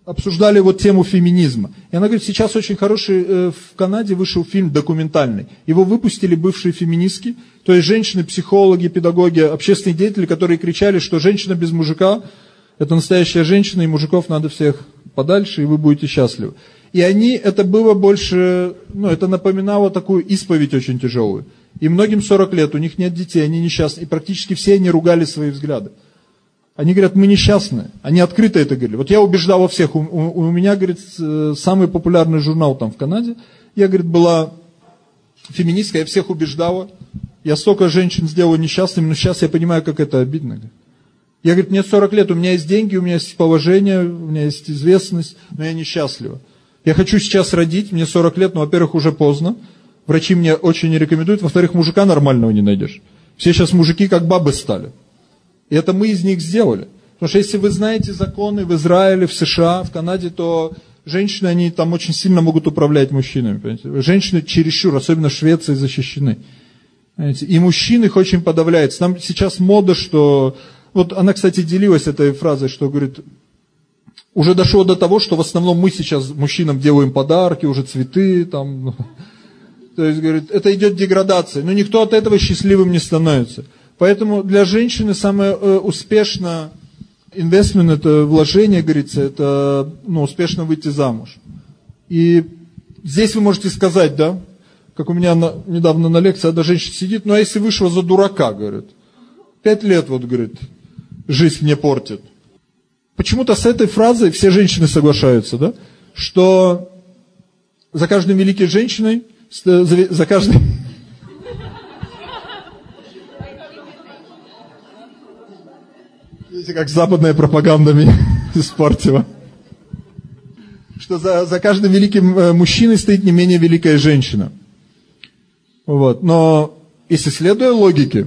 обсуждали вот тему феминизма. И она говорит, сейчас очень хороший э, в Канаде вышел фильм документальный. Его выпустили бывшие феминистки, то есть женщины, психологи, педагоги, общественные деятели, которые кричали, что женщина без мужика – это настоящая женщина, и мужиков надо всех подальше, и вы будете счастливы. И они, это было больше, ну, это напоминало такую исповедь очень тяжелую. И многим 40 лет, у них нет детей, они несчастны, и практически все они ругали свои взгляды. Они говорят, мы несчастны. Они открыто это говорили. Вот я убеждал во всех. У, у, у меня, говорит, самый популярный журнал там в Канаде. Я, говорит, была феминистка, я всех убеждала. Я столько женщин сделала несчастными, но сейчас я понимаю, как это обидно. Я, говорит, мне 40 лет, у меня есть деньги, у меня есть положение, у меня есть известность, но я несчастлива. Я хочу сейчас родить, мне 40 лет, но, во-первых, уже поздно. Врачи мне очень не рекомендуют. Во-вторых, мужика нормального не найдешь. Все сейчас мужики как бабы стали. И это мы из них сделали. Потому что если вы знаете законы в Израиле, в США, в Канаде, то женщины, они там очень сильно могут управлять мужчинами. Понимаете? Женщины чересчур, особенно в Швеции, защищены. Понимаете? И мужчин их очень подавляется. Нам сейчас мода, что... Вот она, кстати, делилась этой фразой, что говорит, уже дошло до того, что в основном мы сейчас мужчинам делаем подарки, уже цветы, там... То есть, говорит, это идет деградация. Но никто от этого счастливым не становится. Поэтому для женщины самое э, успешное инвестмент, это вложение, говорится, это ну, успешно выйти замуж. И здесь вы можете сказать, да, как у меня на, недавно на лекции одна женщина сидит, ну а если вышла за дурака, говорит, пять лет, вот, говорит, жизнь мне портит. Почему-то с этой фразой все женщины соглашаются, да, что за каждой великой женщиной, за, за каждой Видите, как западная пропаганда меня испортила. Что за, за каждым великим э, мужчиной стоит не менее великая женщина. Вот. Но если следуя логике,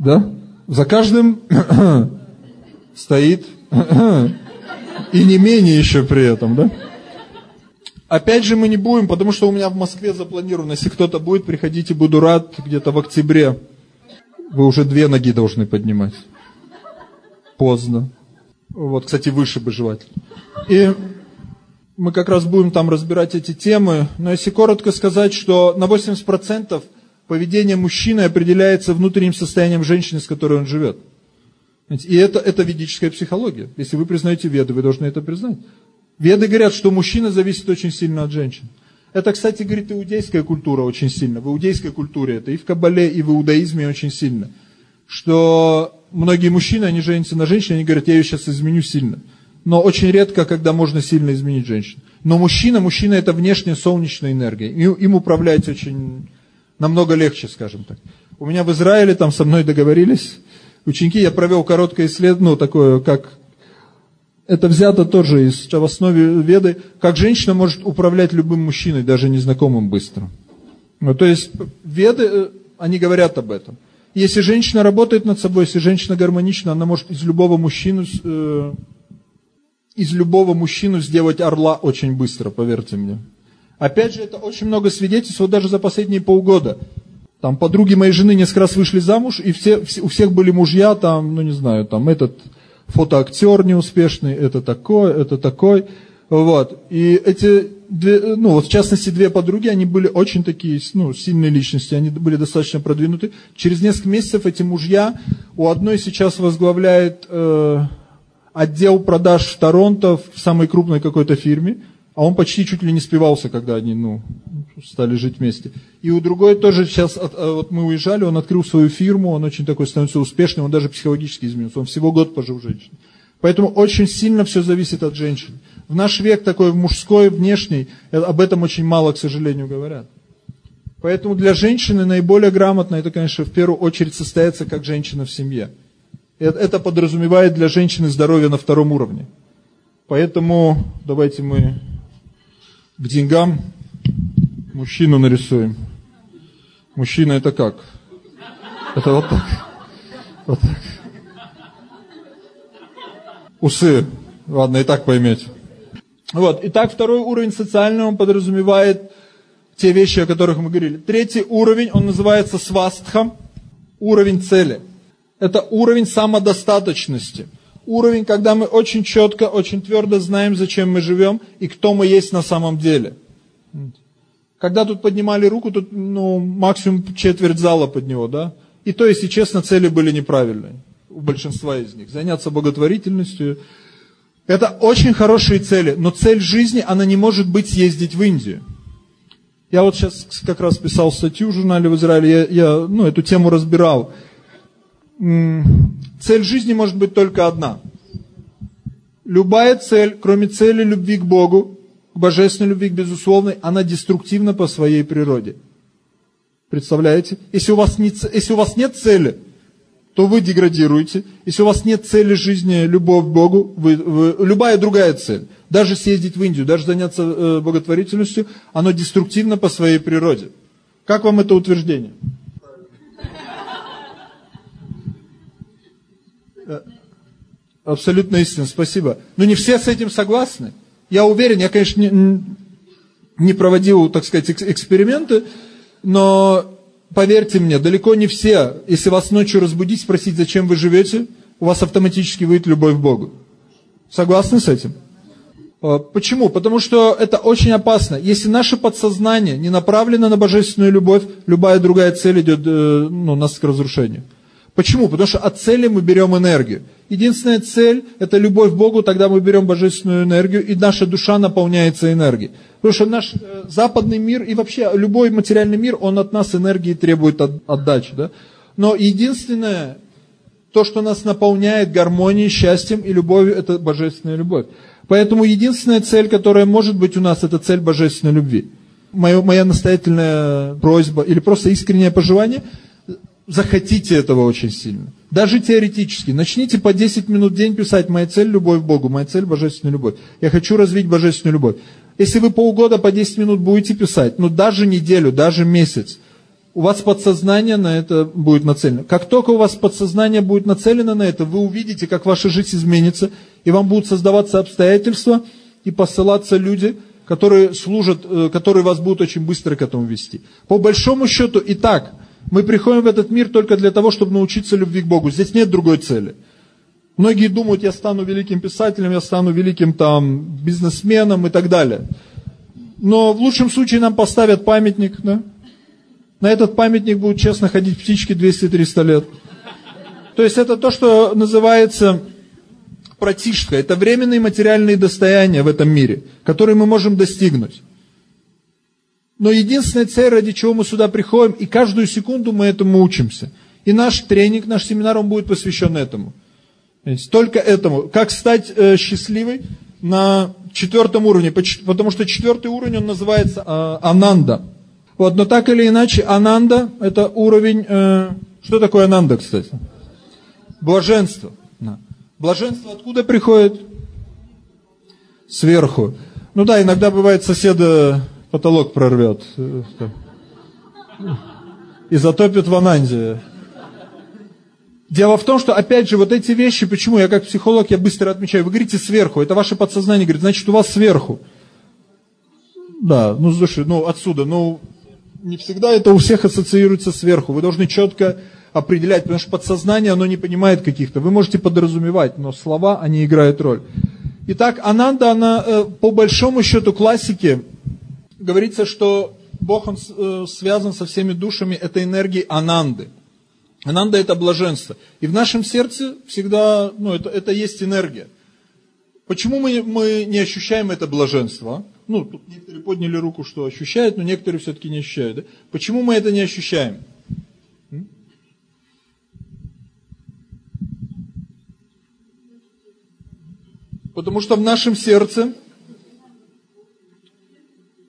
да, за каждым стоит и не менее еще при этом, да? Опять же мы не будем, потому что у меня в Москве запланировано, если кто-то будет, приходите, буду рад где-то в октябре. Вы уже две ноги должны поднимать поздно. Вот, кстати, выше бы желательно. И мы как раз будем там разбирать эти темы. Но если коротко сказать, что на 80% поведение мужчины определяется внутренним состоянием женщины, с которой он живет. И это, это ведическая психология. Если вы признаете веды, вы должны это признать. Веды говорят, что мужчина зависит очень сильно от женщин. Это, кстати, говорит иудейская культура очень сильно. В иудейской культуре это и в Кабале, и в иудаизме очень сильно. Что многие мужчины, они женятся на женщине, они говорят, я ее сейчас изменю сильно. Но очень редко, когда можно сильно изменить женщину. Но мужчина, мужчина это внешняя солнечная энергия. Им управлять очень намного легче, скажем так. У меня в Израиле там со мной договорились ученики, я провел короткое исследование, ну, такое, как это взято тоже из, в основе веды, как женщина может управлять любым мужчиной, даже незнакомым быстро. Ну, то есть веды, э, они говорят об этом. Если женщина работает над собой, если женщина гармонична, она может из любого мужчину, э, из любого мужчину сделать орла очень быстро, поверьте мне. Опять же, это очень много свидетельств, вот даже за последние полгода. Там подруги моей жены несколько раз вышли замуж, и все, все, у всех были мужья, там, ну не знаю, там этот фотоактер неуспешный, это такой, это такой. Вот. И эти две, ну вот в частности две подруги, они были очень такие, ну, сильные личности, они были достаточно продвинуты. Через несколько месяцев эти мужья, у одной сейчас возглавляет э, отдел продаж в Торонто в самой крупной какой-то фирме, а он почти чуть ли не спивался, когда они, ну, стали жить вместе. И у другой тоже сейчас, а, вот мы уезжали, он открыл свою фирму, он очень такой становится успешным, он даже психологически изменился, он всего год пожил женщиной. Поэтому очень сильно все зависит от женщин. В наш век такой мужской, внешний, э, об этом очень мало, к сожалению, говорят. Поэтому для женщины наиболее грамотно это, конечно, в первую очередь состояться как женщина в семье. Это подразумевает для женщины здоровье на втором уровне. Поэтому давайте мы к деньгам мужчину нарисуем. Мужчина это как? Это вот так. Вот так. Усы. Ладно, и так поймете. Вот. Итак, второй уровень социального он подразумевает те вещи, о которых мы говорили. Третий уровень, он называется свастхам, уровень цели. Это уровень самодостаточности. Уровень, когда мы очень четко, очень твердо знаем, зачем мы живем и кто мы есть на самом деле. Когда тут поднимали руку, тут ну, максимум четверть зала под него, да? И то, если честно, цели были неправильные у большинства из них. Заняться благотворительностью. Это очень хорошие цели, но цель жизни, она не может быть съездить в Индию. Я вот сейчас как раз писал статью в журнале в Израиле, я, я ну, эту тему разбирал. Цель жизни может быть только одна. Любая цель, кроме цели любви к Богу, к божественной любви, к безусловной, она деструктивна по своей природе. Представляете? Если у вас, не, если у вас нет цели, то вы деградируете. Если у вас нет цели жизни, любовь к Богу, вы, вы, любая другая цель, даже съездить в Индию, даже заняться э, благотворительностью, оно деструктивно по своей природе. Как вам это утверждение? Э, абсолютно истинно, спасибо. Но не все с этим согласны. Я уверен, я, конечно, не, не проводил, так сказать, эксперименты, но поверьте мне, далеко не все, если вас ночью разбудить, спросить, зачем вы живете, у вас автоматически выйдет любовь к Богу. Согласны с этим? А, почему? Потому что это очень опасно. Если наше подсознание не направлено на божественную любовь, любая другая цель идет э, ну, нас к разрушению. Почему? Потому что от цели мы берем энергию. Единственная цель – это любовь к Богу, тогда мы берем божественную энергию, и наша душа наполняется энергией. Потому что наш э, западный мир и вообще любой материальный мир, он от нас энергии требует от, отдачи. Да? Но единственное, то, что нас наполняет гармонией, счастьем и любовью, это божественная любовь. Поэтому единственная цель, которая может быть у нас, это цель божественной любви. Моя, моя настоятельная просьба или просто искреннее пожелание – захотите этого очень сильно. Даже теоретически. Начните по 10 минут в день писать «Моя цель – любовь к Богу», «Моя цель – божественная любовь». Я хочу развить божественную любовь. Если вы полгода по 10 минут будете писать, ну даже неделю, даже месяц, у вас подсознание на это будет нацелено. Как только у вас подсознание будет нацелено на это, вы увидите, как ваша жизнь изменится, и вам будут создаваться обстоятельства и посылаться люди, которые служат, э, которые вас будут очень быстро к этому вести. По большому счету и так – мы приходим в этот мир только для того, чтобы научиться любви к Богу. Здесь нет другой цели. Многие думают, я стану великим писателем, я стану великим там бизнесменом и так далее. Но в лучшем случае нам поставят памятник, да? На этот памятник будут честно ходить птички 200-300 лет. То есть это то, что называется протишка. Это временные материальные достояния в этом мире, которые мы можем достигнуть. Но единственная цель, ради чего мы сюда приходим, и каждую секунду мы этому учимся. И наш тренинг, наш семинар, он будет посвящен этому. Только этому. Как стать э, счастливой на четвертом уровне. Потому что четвертый уровень, он называется э, Ананда. Вот, но так или иначе, Ананда – это уровень... Э, что такое Ананда, кстати? Блаженство. Блаженство откуда приходит? Сверху. Ну да, иногда бывает соседа потолок прорвет и затопит в Ананде. Дело в том, что, опять же, вот эти вещи, почему я как психолог, я быстро отмечаю, вы говорите сверху, это ваше подсознание говорит, значит, у вас сверху. Да, ну, слушай, ну, отсюда, ну, не всегда это у всех ассоциируется сверху. Вы должны четко определять, потому что подсознание, оно не понимает каких-то. Вы можете подразумевать, но слова, они играют роль. Итак, Ананда, она э, по большому счету классики, говорится, что Бог, он э, связан со всеми душами, это энергии Ананды. Ананда это блаженство. И в нашем сердце всегда, ну, это, это есть энергия. Почему мы, мы не ощущаем это блаженство? А? Ну, тут некоторые подняли руку, что ощущают, но некоторые все-таки не ощущают. Да? Почему мы это не ощущаем? Потому что в нашем сердце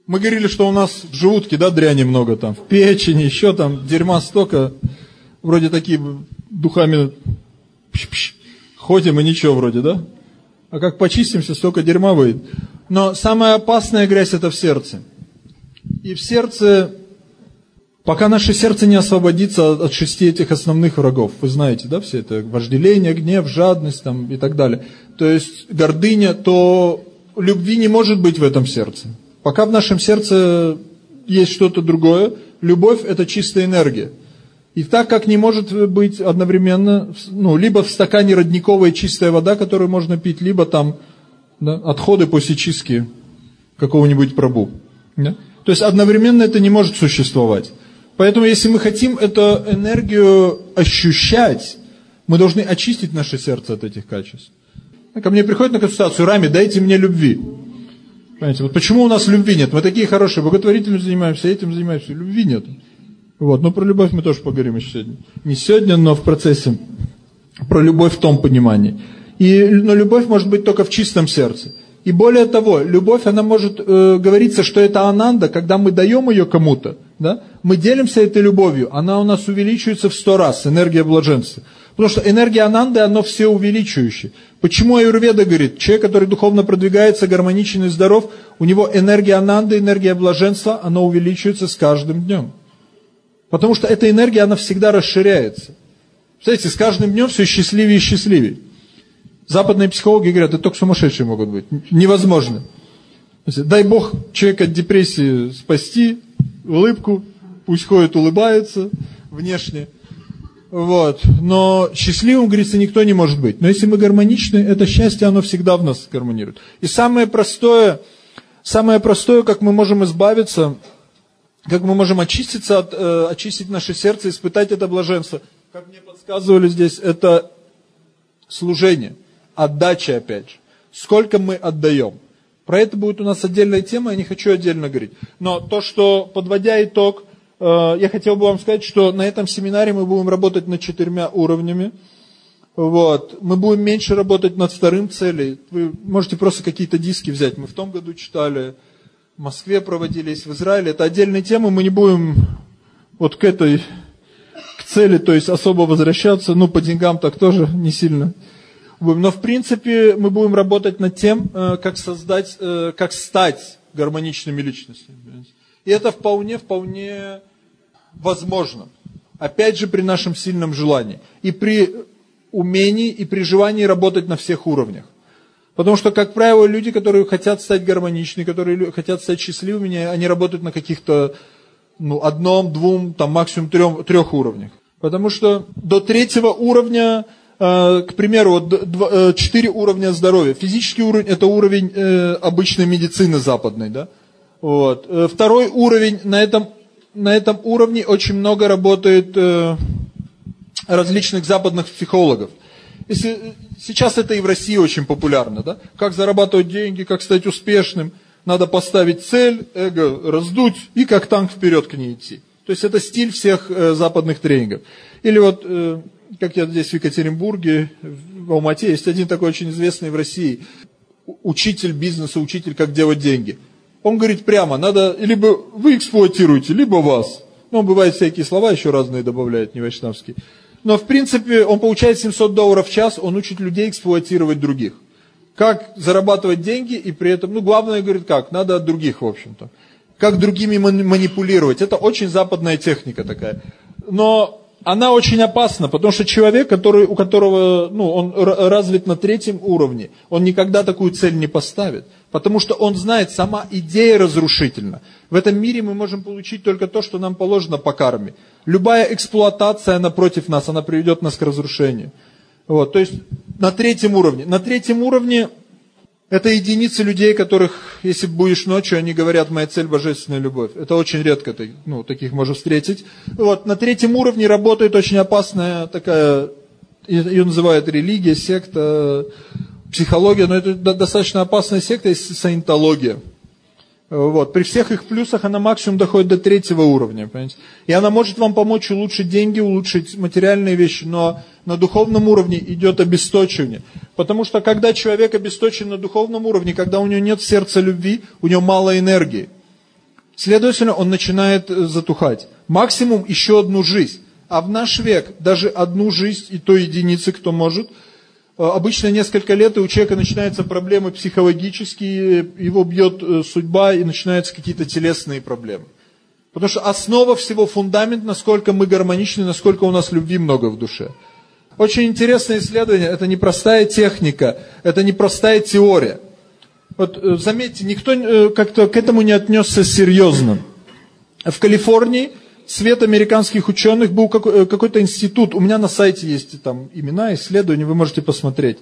мы говорили, что у нас в желудке, да, дряни много там, в печени, еще там дерьма столько вроде такие духами ходим и ничего вроде, да? А как почистимся, столько дерьма выйдет. Но самая опасная грязь это в сердце. И в сердце, пока наше сердце не освободится от шести этих основных врагов, вы знаете, да, все это вожделение, гнев, жадность там, и так далее. То есть гордыня, то любви не может быть в этом сердце. Пока в нашем сердце есть что-то другое, любовь это чистая энергия. И так как не может быть одновременно, ну, либо в стакане родниковая чистая вода, которую можно пить, либо там да, отходы после чистки какого-нибудь пробу. Да? То есть одновременно это не может существовать. Поэтому если мы хотим эту энергию ощущать, мы должны очистить наше сердце от этих качеств. Ко мне приходит на консультацию, Рами, дайте мне любви. Понимаете, вот почему у нас любви нет? Мы такие хорошие, благотворительностью занимаемся, этим занимаемся, любви нет. Вот, но про любовь мы тоже поговорим еще сегодня. Не сегодня, но в процессе. Про любовь в том понимании. И, но любовь может быть только в чистом сердце. И более того, любовь, она может э, говориться, что это ананда, когда мы даем ее кому-то, да, мы делимся этой любовью, она у нас увеличивается в сто раз, энергия блаженства. Потому что энергия ананды, она все увеличивающая. Почему Аюрведа говорит, человек, который духовно продвигается, гармоничен и здоров, у него энергия ананды, энергия блаженства, она увеличивается с каждым днем. Потому что эта энергия, она всегда расширяется. Представляете, с каждым днем все счастливее и счастливее. Западные психологи говорят, это только сумасшедшие могут быть. Невозможно. Дай Бог человека от депрессии спасти, улыбку, пусть ходит, улыбается внешне. Вот. Но счастливым, говорится, никто не может быть. Но если мы гармоничны, это счастье, оно всегда в нас гармонирует. И самое простое, самое простое, как мы можем избавиться как мы можем очиститься, от, э, очистить наше сердце, испытать это блаженство. Как мне подсказывали здесь, это служение, отдача опять же. Сколько мы отдаем. Про это будет у нас отдельная тема, я не хочу отдельно говорить. Но то, что, подводя итог, э, я хотел бы вам сказать, что на этом семинаре мы будем работать над четырьмя уровнями. Вот. Мы будем меньше работать над вторым целью. Вы можете просто какие-то диски взять. Мы в том году читали в Москве проводились, в Израиле. Это отдельная тема, мы не будем вот к этой, к цели, то есть особо возвращаться, ну, по деньгам так тоже не сильно будем. Но, в принципе, мы будем работать над тем, э, как создать, э, как стать гармоничными личностями. И это вполне, вполне возможно. Опять же, при нашем сильном желании. И при умении, и при желании работать на всех уровнях. Потому что, как правило, люди, которые хотят стать гармоничными, которые хотят стать счастливыми, они работают на каких-то ну, одном, двум, там максимум трем, трех уровнях. Потому что до третьего уровня, э, к примеру, вот, э, четыре уровня здоровья. Физический уровень – это уровень э, обычной медицины западной. Да? Вот. Э, второй уровень, на этом, на этом уровне очень много работает э, различных западных психологов. Если, сейчас это и в России очень популярно, да? Как зарабатывать деньги, как стать успешным. Надо поставить цель, эго раздуть и как танк вперед к ней идти. То есть это стиль всех э, западных тренингов. Или вот, э, как я здесь в Екатеринбурге, в Алмате, есть один такой очень известный в России, учитель бизнеса, учитель, как делать деньги. Он говорит прямо, надо, либо вы эксплуатируете, либо вас. Ну, он бывает всякие слова еще разные добавляет, не вайшнавские. Но, в принципе, он получает 700 долларов в час, он учит людей эксплуатировать других. Как зарабатывать деньги и при этом, ну, главное, говорит, как, надо от других, в общем-то. Как другими манипулировать. Это очень западная техника такая. Но она очень опасна, потому что человек, который, у которого, ну, он развит на третьем уровне, он никогда такую цель не поставит. Потому что он знает, сама идея разрушительна. В этом мире мы можем получить только то, что нам положено по карме. Любая эксплуатация, она против нас, она приведет нас к разрушению. Вот, то есть на третьем уровне. На третьем уровне это единицы людей, которых, если будешь ночью, они говорят, моя цель божественная любовь. Это очень редко, ну, таких можно встретить. Вот, на третьем уровне работает очень опасная такая, ее называют религия, секта, психология, но это достаточно опасная секта, есть саентология. Вот. При всех их плюсах она максимум доходит до третьего уровня. Понимаете? И она может вам помочь улучшить деньги, улучшить материальные вещи, но на духовном уровне идет обесточивание. Потому что когда человек обесточен на духовном уровне, когда у него нет сердца любви, у него мало энергии. Следовательно, он начинает э, затухать. Максимум еще одну жизнь. А в наш век даже одну жизнь и то единицы, кто может – обычно несколько лет, и у человека начинаются проблемы психологические, его бьет э, судьба, и начинаются какие-то телесные проблемы. Потому что основа всего, фундамент, насколько мы гармоничны, насколько у нас любви много в душе. Очень интересное исследование, это не простая техника, это не простая теория. Вот э, заметьте, никто как-то к этому не отнесся серьезно. В Калифорнии свет американских ученых был э, какой-то институт. У меня на сайте есть там имена, исследования, вы можете посмотреть.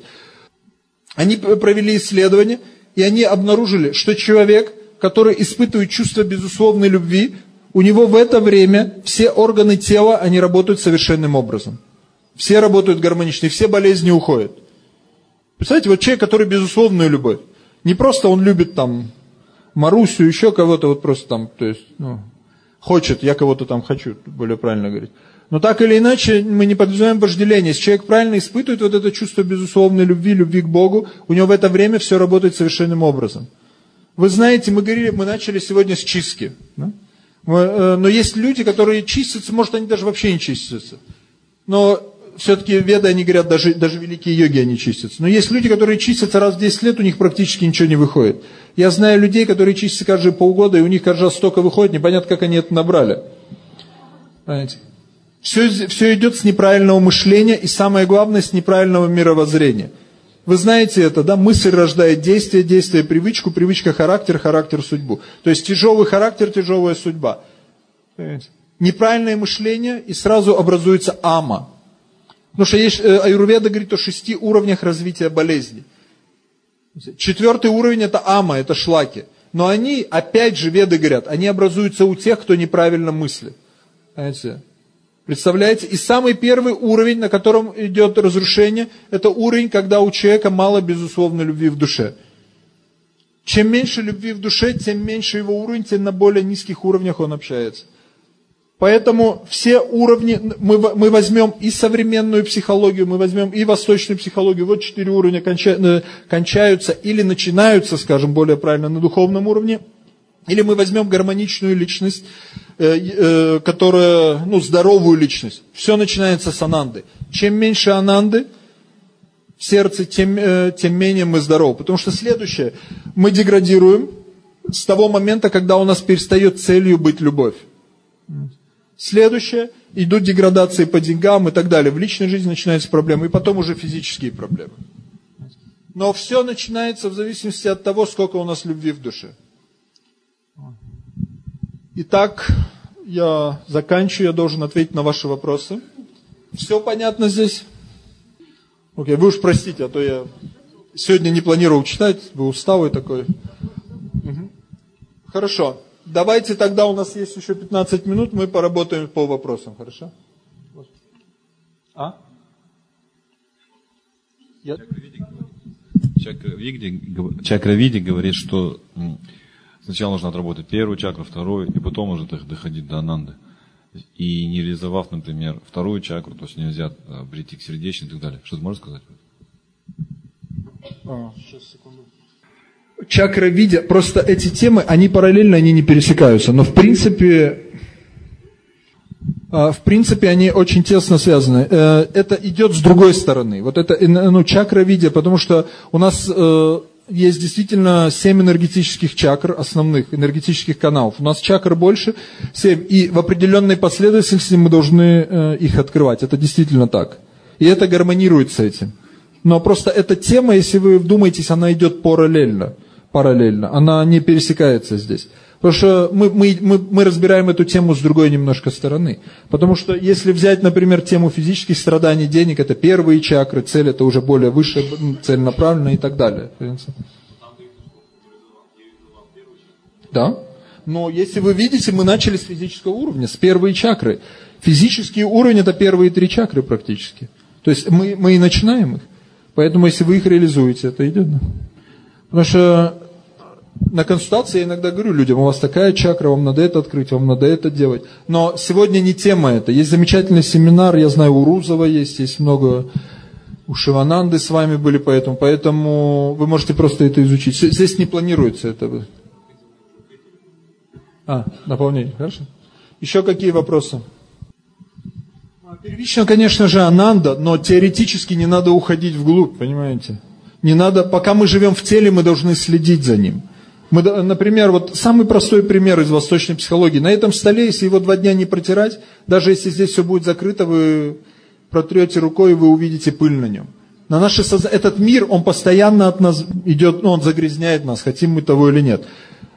Они провели исследование, и они обнаружили, что человек, который испытывает чувство безусловной любви, у него в это время все органы тела, они работают совершенным образом. Все работают гармонично, все болезни уходят. Представляете, вот человек, который безусловную любовь. Не просто он любит там Марусю, еще кого-то, вот просто там, то есть, ну, хочет, я кого-то там хочу, более правильно говорить. Но так или иначе, мы не подразумеваем вожделение. Если человек правильно испытывает вот это чувство безусловной любви, любви к Богу, у него в это время все работает совершенным образом. Вы знаете, мы говорили, мы начали сегодня с чистки. Да? Э, но есть люди, которые чистятся, может, они даже вообще не чистятся. Но все-таки веды, они говорят, даже, даже великие йоги, они чистятся. Но есть люди, которые чистятся раз в 10 лет, у них практически ничего не выходит. Я знаю людей, которые чистятся каждые полгода, и у них каждый раз столько выходит, непонятно, как они это набрали. Понимаете? Все, все идет с неправильного мышления, и самое главное, с неправильного мировоззрения. Вы знаете это, да? Мысль рождает действие, действие привычку, привычка характер, характер судьбу. То есть тяжелый характер, тяжелая судьба. Понимаете? Неправильное мышление, и сразу образуется ама. Потому что есть, э, Аюрведа говорит о шести уровнях развития болезни. Четвертый уровень это ама, это шлаки. Но они, опять же, веды говорят, они образуются у тех, кто неправильно мыслит. Понимаете? Представляете? И самый первый уровень, на котором идет разрушение, это уровень, когда у человека мало безусловной любви в душе. Чем меньше любви в душе, тем меньше его уровень, тем на более низких уровнях он общается. Поэтому все уровни, мы, мы возьмем и современную психологию, мы возьмем и восточную психологию, вот четыре уровня конча, кончаются или начинаются, скажем более правильно, на духовном уровне, или мы возьмем гармоничную личность, э, э, которая, ну, здоровую личность. Все начинается с ананды. Чем меньше ананды в сердце, тем, э, тем менее мы здоровы. Потому что следующее, мы деградируем с того момента, когда у нас перестает целью быть любовь. Следующее, идут деградации по деньгам и так далее. В личной жизни начинаются проблемы, и потом уже физические проблемы. Но все начинается в зависимости от того, сколько у нас любви в душе. Итак, я заканчиваю, я должен ответить на ваши вопросы. Все понятно здесь? Окей, вы уж простите, а то я сегодня не планировал читать, был усталый такой. Угу. Хорошо. Давайте тогда у нас есть еще 15 минут, мы поработаем по вопросам, хорошо? А? Я... Чакравиди говорит, что сначала нужно отработать первую чакру, вторую, и потом уже доходить до ананды. И не реализовав, например, вторую чакру, то есть нельзя э, прийти к сердечной и так далее. Что ты можешь сказать? А, сейчас, секунду чакра видя, просто эти темы, они параллельно, они не пересекаются, но в принципе, а, в принципе, они очень тесно связаны. Э, это идет с другой стороны. Вот это, ну, чакра видя, потому что у нас э, есть действительно семь энергетических чакр, основных энергетических каналов. У нас чакр больше, семь, и в определенной последовательности мы должны э, их открывать. Это действительно так. И это гармонирует с этим. Но просто эта тема, если вы вдумаетесь, она идет параллельно. Параллельно. Она не пересекается здесь. Потому что мы, мы, мы, мы разбираем эту тему с другой немножко стороны. Потому что если взять, например, тему физических страданий денег, это первые чакры, цель это уже более высшая, целенаправленная и так далее. Да. Но если вы видите, мы начали с физического уровня, с первой чакры. Физический уровень это первые три чакры практически. То есть мы, мы и начинаем их. Поэтому если вы их реализуете, это идет. Потому что на консультации я иногда говорю людям, у вас такая чакра, вам надо это открыть, вам надо это делать. Но сегодня не тема это. Есть замечательный семинар, я знаю, у Рузова есть, есть много, у Шивананды с вами были поэтому, поэтому вы можете просто это изучить. Здесь не планируется это. А, дополнение, хорошо. Еще какие вопросы? Первично, конечно же, Ананда, но теоретически не надо уходить вглубь, понимаете? Не надо, пока мы живем в теле, мы должны следить за ним. Мы, например, вот самый простой пример из восточной психологии. На этом столе, если его два дня не протирать, даже если здесь все будет закрыто, вы протрете рукой, и вы увидите пыль на нем. На наше соз... Этот мир, он постоянно от нас идет, ну, он загрязняет нас, хотим мы того или нет.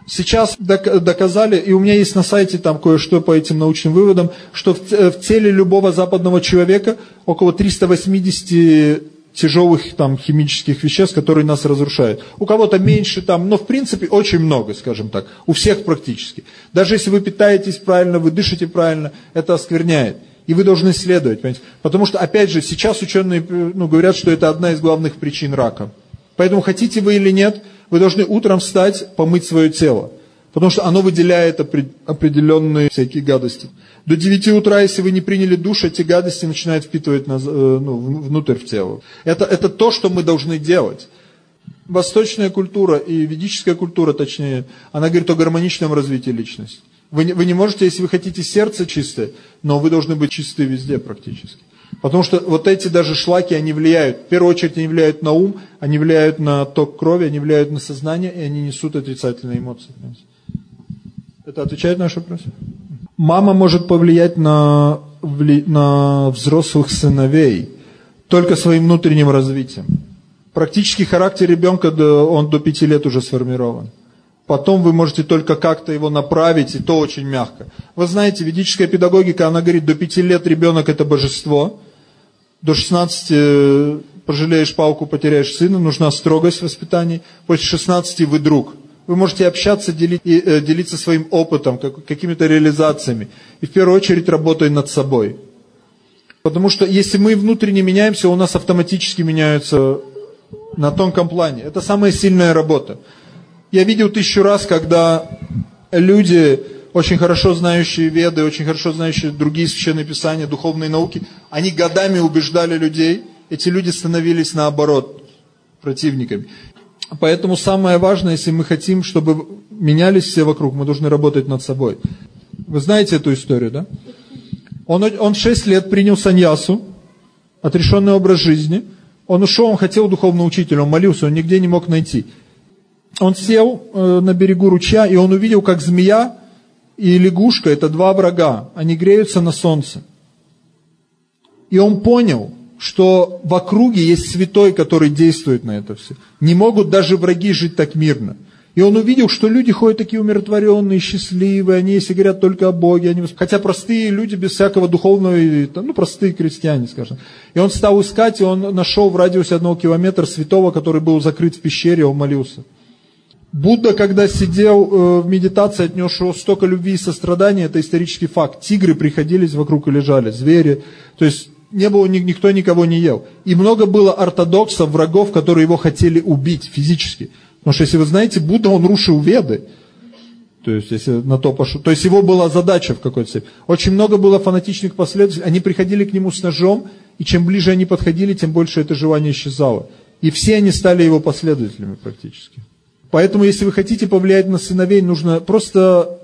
Сейчас доказали, и у меня есть на сайте там кое-что по этим научным выводам, что в теле любого западного человека около 380 тяжелых там химических веществ, которые нас разрушают. У кого-то меньше там, но в принципе очень много, скажем так. У всех практически. Даже если вы питаетесь правильно, вы дышите правильно, это оскверняет. И вы должны следовать. Понимаете? Потому что, опять же, сейчас ученые ну, говорят, что это одна из главных причин рака. Поэтому хотите вы или нет, вы должны утром встать, помыть свое тело. Потому что оно выделяет определенные всякие гадости. До 9 утра, если вы не приняли душ, эти гадости начинают впитывать э, ну, внутрь в тело. Это, это то, что мы должны делать. Восточная культура и ведическая культура, точнее, она говорит о гармоничном развитии личности. Вы не, вы не можете, если вы хотите сердце чистое, но вы должны быть чисты везде практически. Потому что вот эти даже шлаки, они влияют, в первую очередь они влияют на ум, они влияют на ток крови, они влияют на сознание, и они несут отрицательные эмоции. Это отвечает на ваш вопрос? Мама может повлиять на, на взрослых сыновей только своим внутренним развитием. Практически характер ребенка, он до пяти лет уже сформирован. Потом вы можете только как-то его направить, и то очень мягко. Вы знаете, ведическая педагогика, она говорит, до пяти лет ребенок это божество, до 16 э, пожалеешь палку, потеряешь сына, нужна строгость в воспитании, после 16 вы друг. Вы можете общаться, делить, э, делиться своим опытом, какими-то реализациями. И в первую очередь работая над собой. Потому что если мы внутренне меняемся, у нас автоматически меняются на тонком плане. Это самая сильная работа. Я видел тысячу раз, когда люди, очень хорошо знающие веды, очень хорошо знающие другие священные писания, духовные науки, они годами убеждали людей, эти люди становились наоборот противниками. Поэтому самое важное, если мы хотим, чтобы менялись все вокруг, мы должны работать над собой. Вы знаете эту историю, да? Он, он 6 лет принял саньясу, отрешенный образ жизни. Он ушел, он хотел духовного учителя, он молился, он нигде не мог найти. Он сел э, на берегу ручья, и он увидел, как змея и лягушка, это два врага, они греются на солнце. И он понял, что в округе есть святой, который действует на это все. Не могут даже враги жить так мирно. И он увидел, что люди ходят такие умиротворенные, счастливые, они если говорят только о Боге, они... хотя простые люди без всякого духовного, ну простые крестьяне, скажем. И он стал искать, и он нашел в радиусе одного километра святого, который был закрыт в пещере, он молился. Будда, когда сидел э, в медитации, отнес столько любви и сострадания, это исторический факт. Тигры приходились вокруг и лежали, звери. То есть не было, никто никого не ел. И много было ортодоксов, врагов, которые его хотели убить физически. Потому что, если вы знаете, Будда, он рушил веды. То есть, если на то пошло. То есть, его была задача в какой-то степени. Очень много было фанатичных последователей. Они приходили к нему с ножом, и чем ближе они подходили, тем больше это желание исчезало. И все они стали его последователями практически. Поэтому, если вы хотите повлиять на сыновей, нужно просто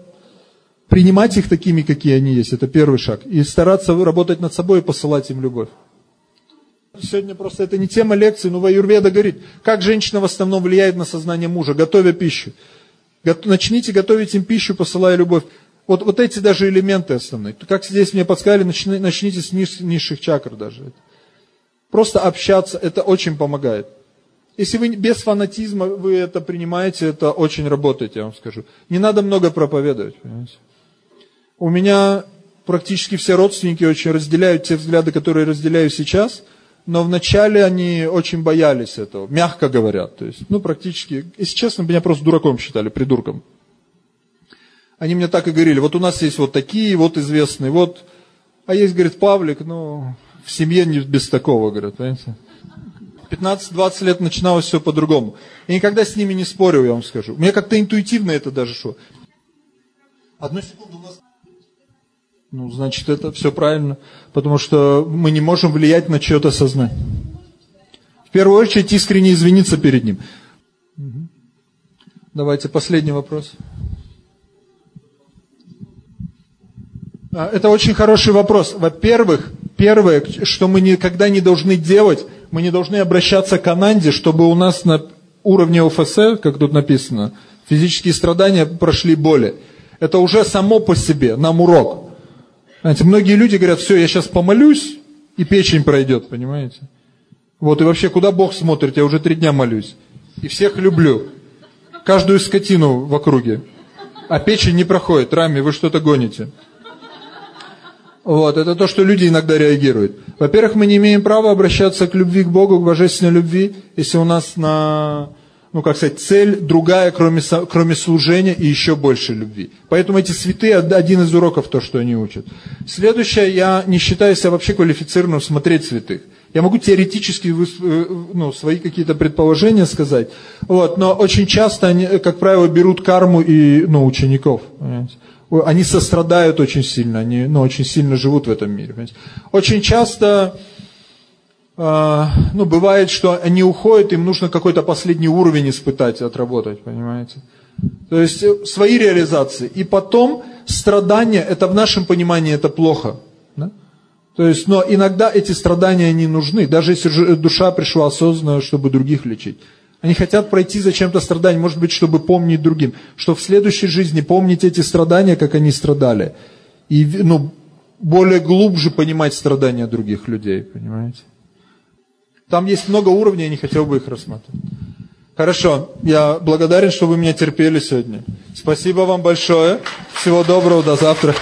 принимать их такими, какие они есть, это первый шаг. И стараться работать над собой и посылать им любовь. Сегодня просто это не тема лекции, но Аюрведа говорит, как женщина в основном влияет на сознание мужа, готовя пищу. Начните готовить им пищу, посылая любовь. Вот, вот эти даже элементы основные. Как здесь мне подсказали, начни, начните с ниж, низших чакр даже. Просто общаться, это очень помогает. Если вы без фанатизма вы это принимаете, это очень работает, я вам скажу. Не надо много проповедовать, понимаете. У меня практически все родственники очень разделяют те взгляды, которые разделяю сейчас, но вначале они очень боялись этого, мягко говорят. То есть, ну, практически, если честно, меня просто дураком считали, придурком. Они мне так и говорили, вот у нас есть вот такие, вот известные, вот, а есть, говорит, Павлик, ну, в семье не без такого, говорят, понимаете. 15-20 лет начиналось все по-другому. Я никогда с ними не спорил, я вам скажу. Мне как-то интуитивно это даже шло. Одну секунду, у нас ну, значит, это все правильно, потому что мы не можем влиять на чье-то сознание. В первую очередь искренне извиниться перед ним. Давайте последний вопрос. А, это очень хороший вопрос. Во-первых, первое, что мы никогда не должны делать, мы не должны обращаться к Ананде, чтобы у нас на уровне ОФС, как тут написано, физические страдания прошли боли. Это уже само по себе нам урок. Знаете, многие люди говорят, все, я сейчас помолюсь, и печень пройдет, понимаете? Вот, и вообще, куда Бог смотрит, я уже три дня молюсь. И всех люблю. Каждую скотину в округе. А печень не проходит. Рами, вы что-то гоните. Вот, это то, что люди иногда реагируют. Во-первых, мы не имеем права обращаться к любви к Богу, к божественной любви, если у нас на ну, как сказать, цель другая, кроме, кроме служения и еще больше любви. Поэтому эти святые, один из уроков, то, что они учат. Следующее, я не считаю себя вообще квалифицированным смотреть святых. Я могу теоретически э, ну, свои какие-то предположения сказать, вот, но очень часто они, как правило, берут карму и ну, учеников. Понимаете? Они сострадают очень сильно, они ну, очень сильно живут в этом мире. Понимаете? Очень часто ну, бывает, что они уходят, им нужно какой-то последний уровень испытать, отработать, понимаете? То есть э, свои реализации. И потом страдания, это в нашем понимании это плохо. Да? То есть, но иногда эти страдания не нужны, даже если душа пришла осознанно, чтобы других лечить. Они хотят пройти зачем-то страдания, может быть, чтобы помнить другим, что в следующей жизни помнить эти страдания, как они страдали. И ну, более глубже понимать страдания других людей, понимаете? Там есть много уровней, я не хотел бы их рассматривать. Хорошо, я благодарен, что вы меня терпели сегодня. Спасибо вам большое. Всего доброго, до завтра.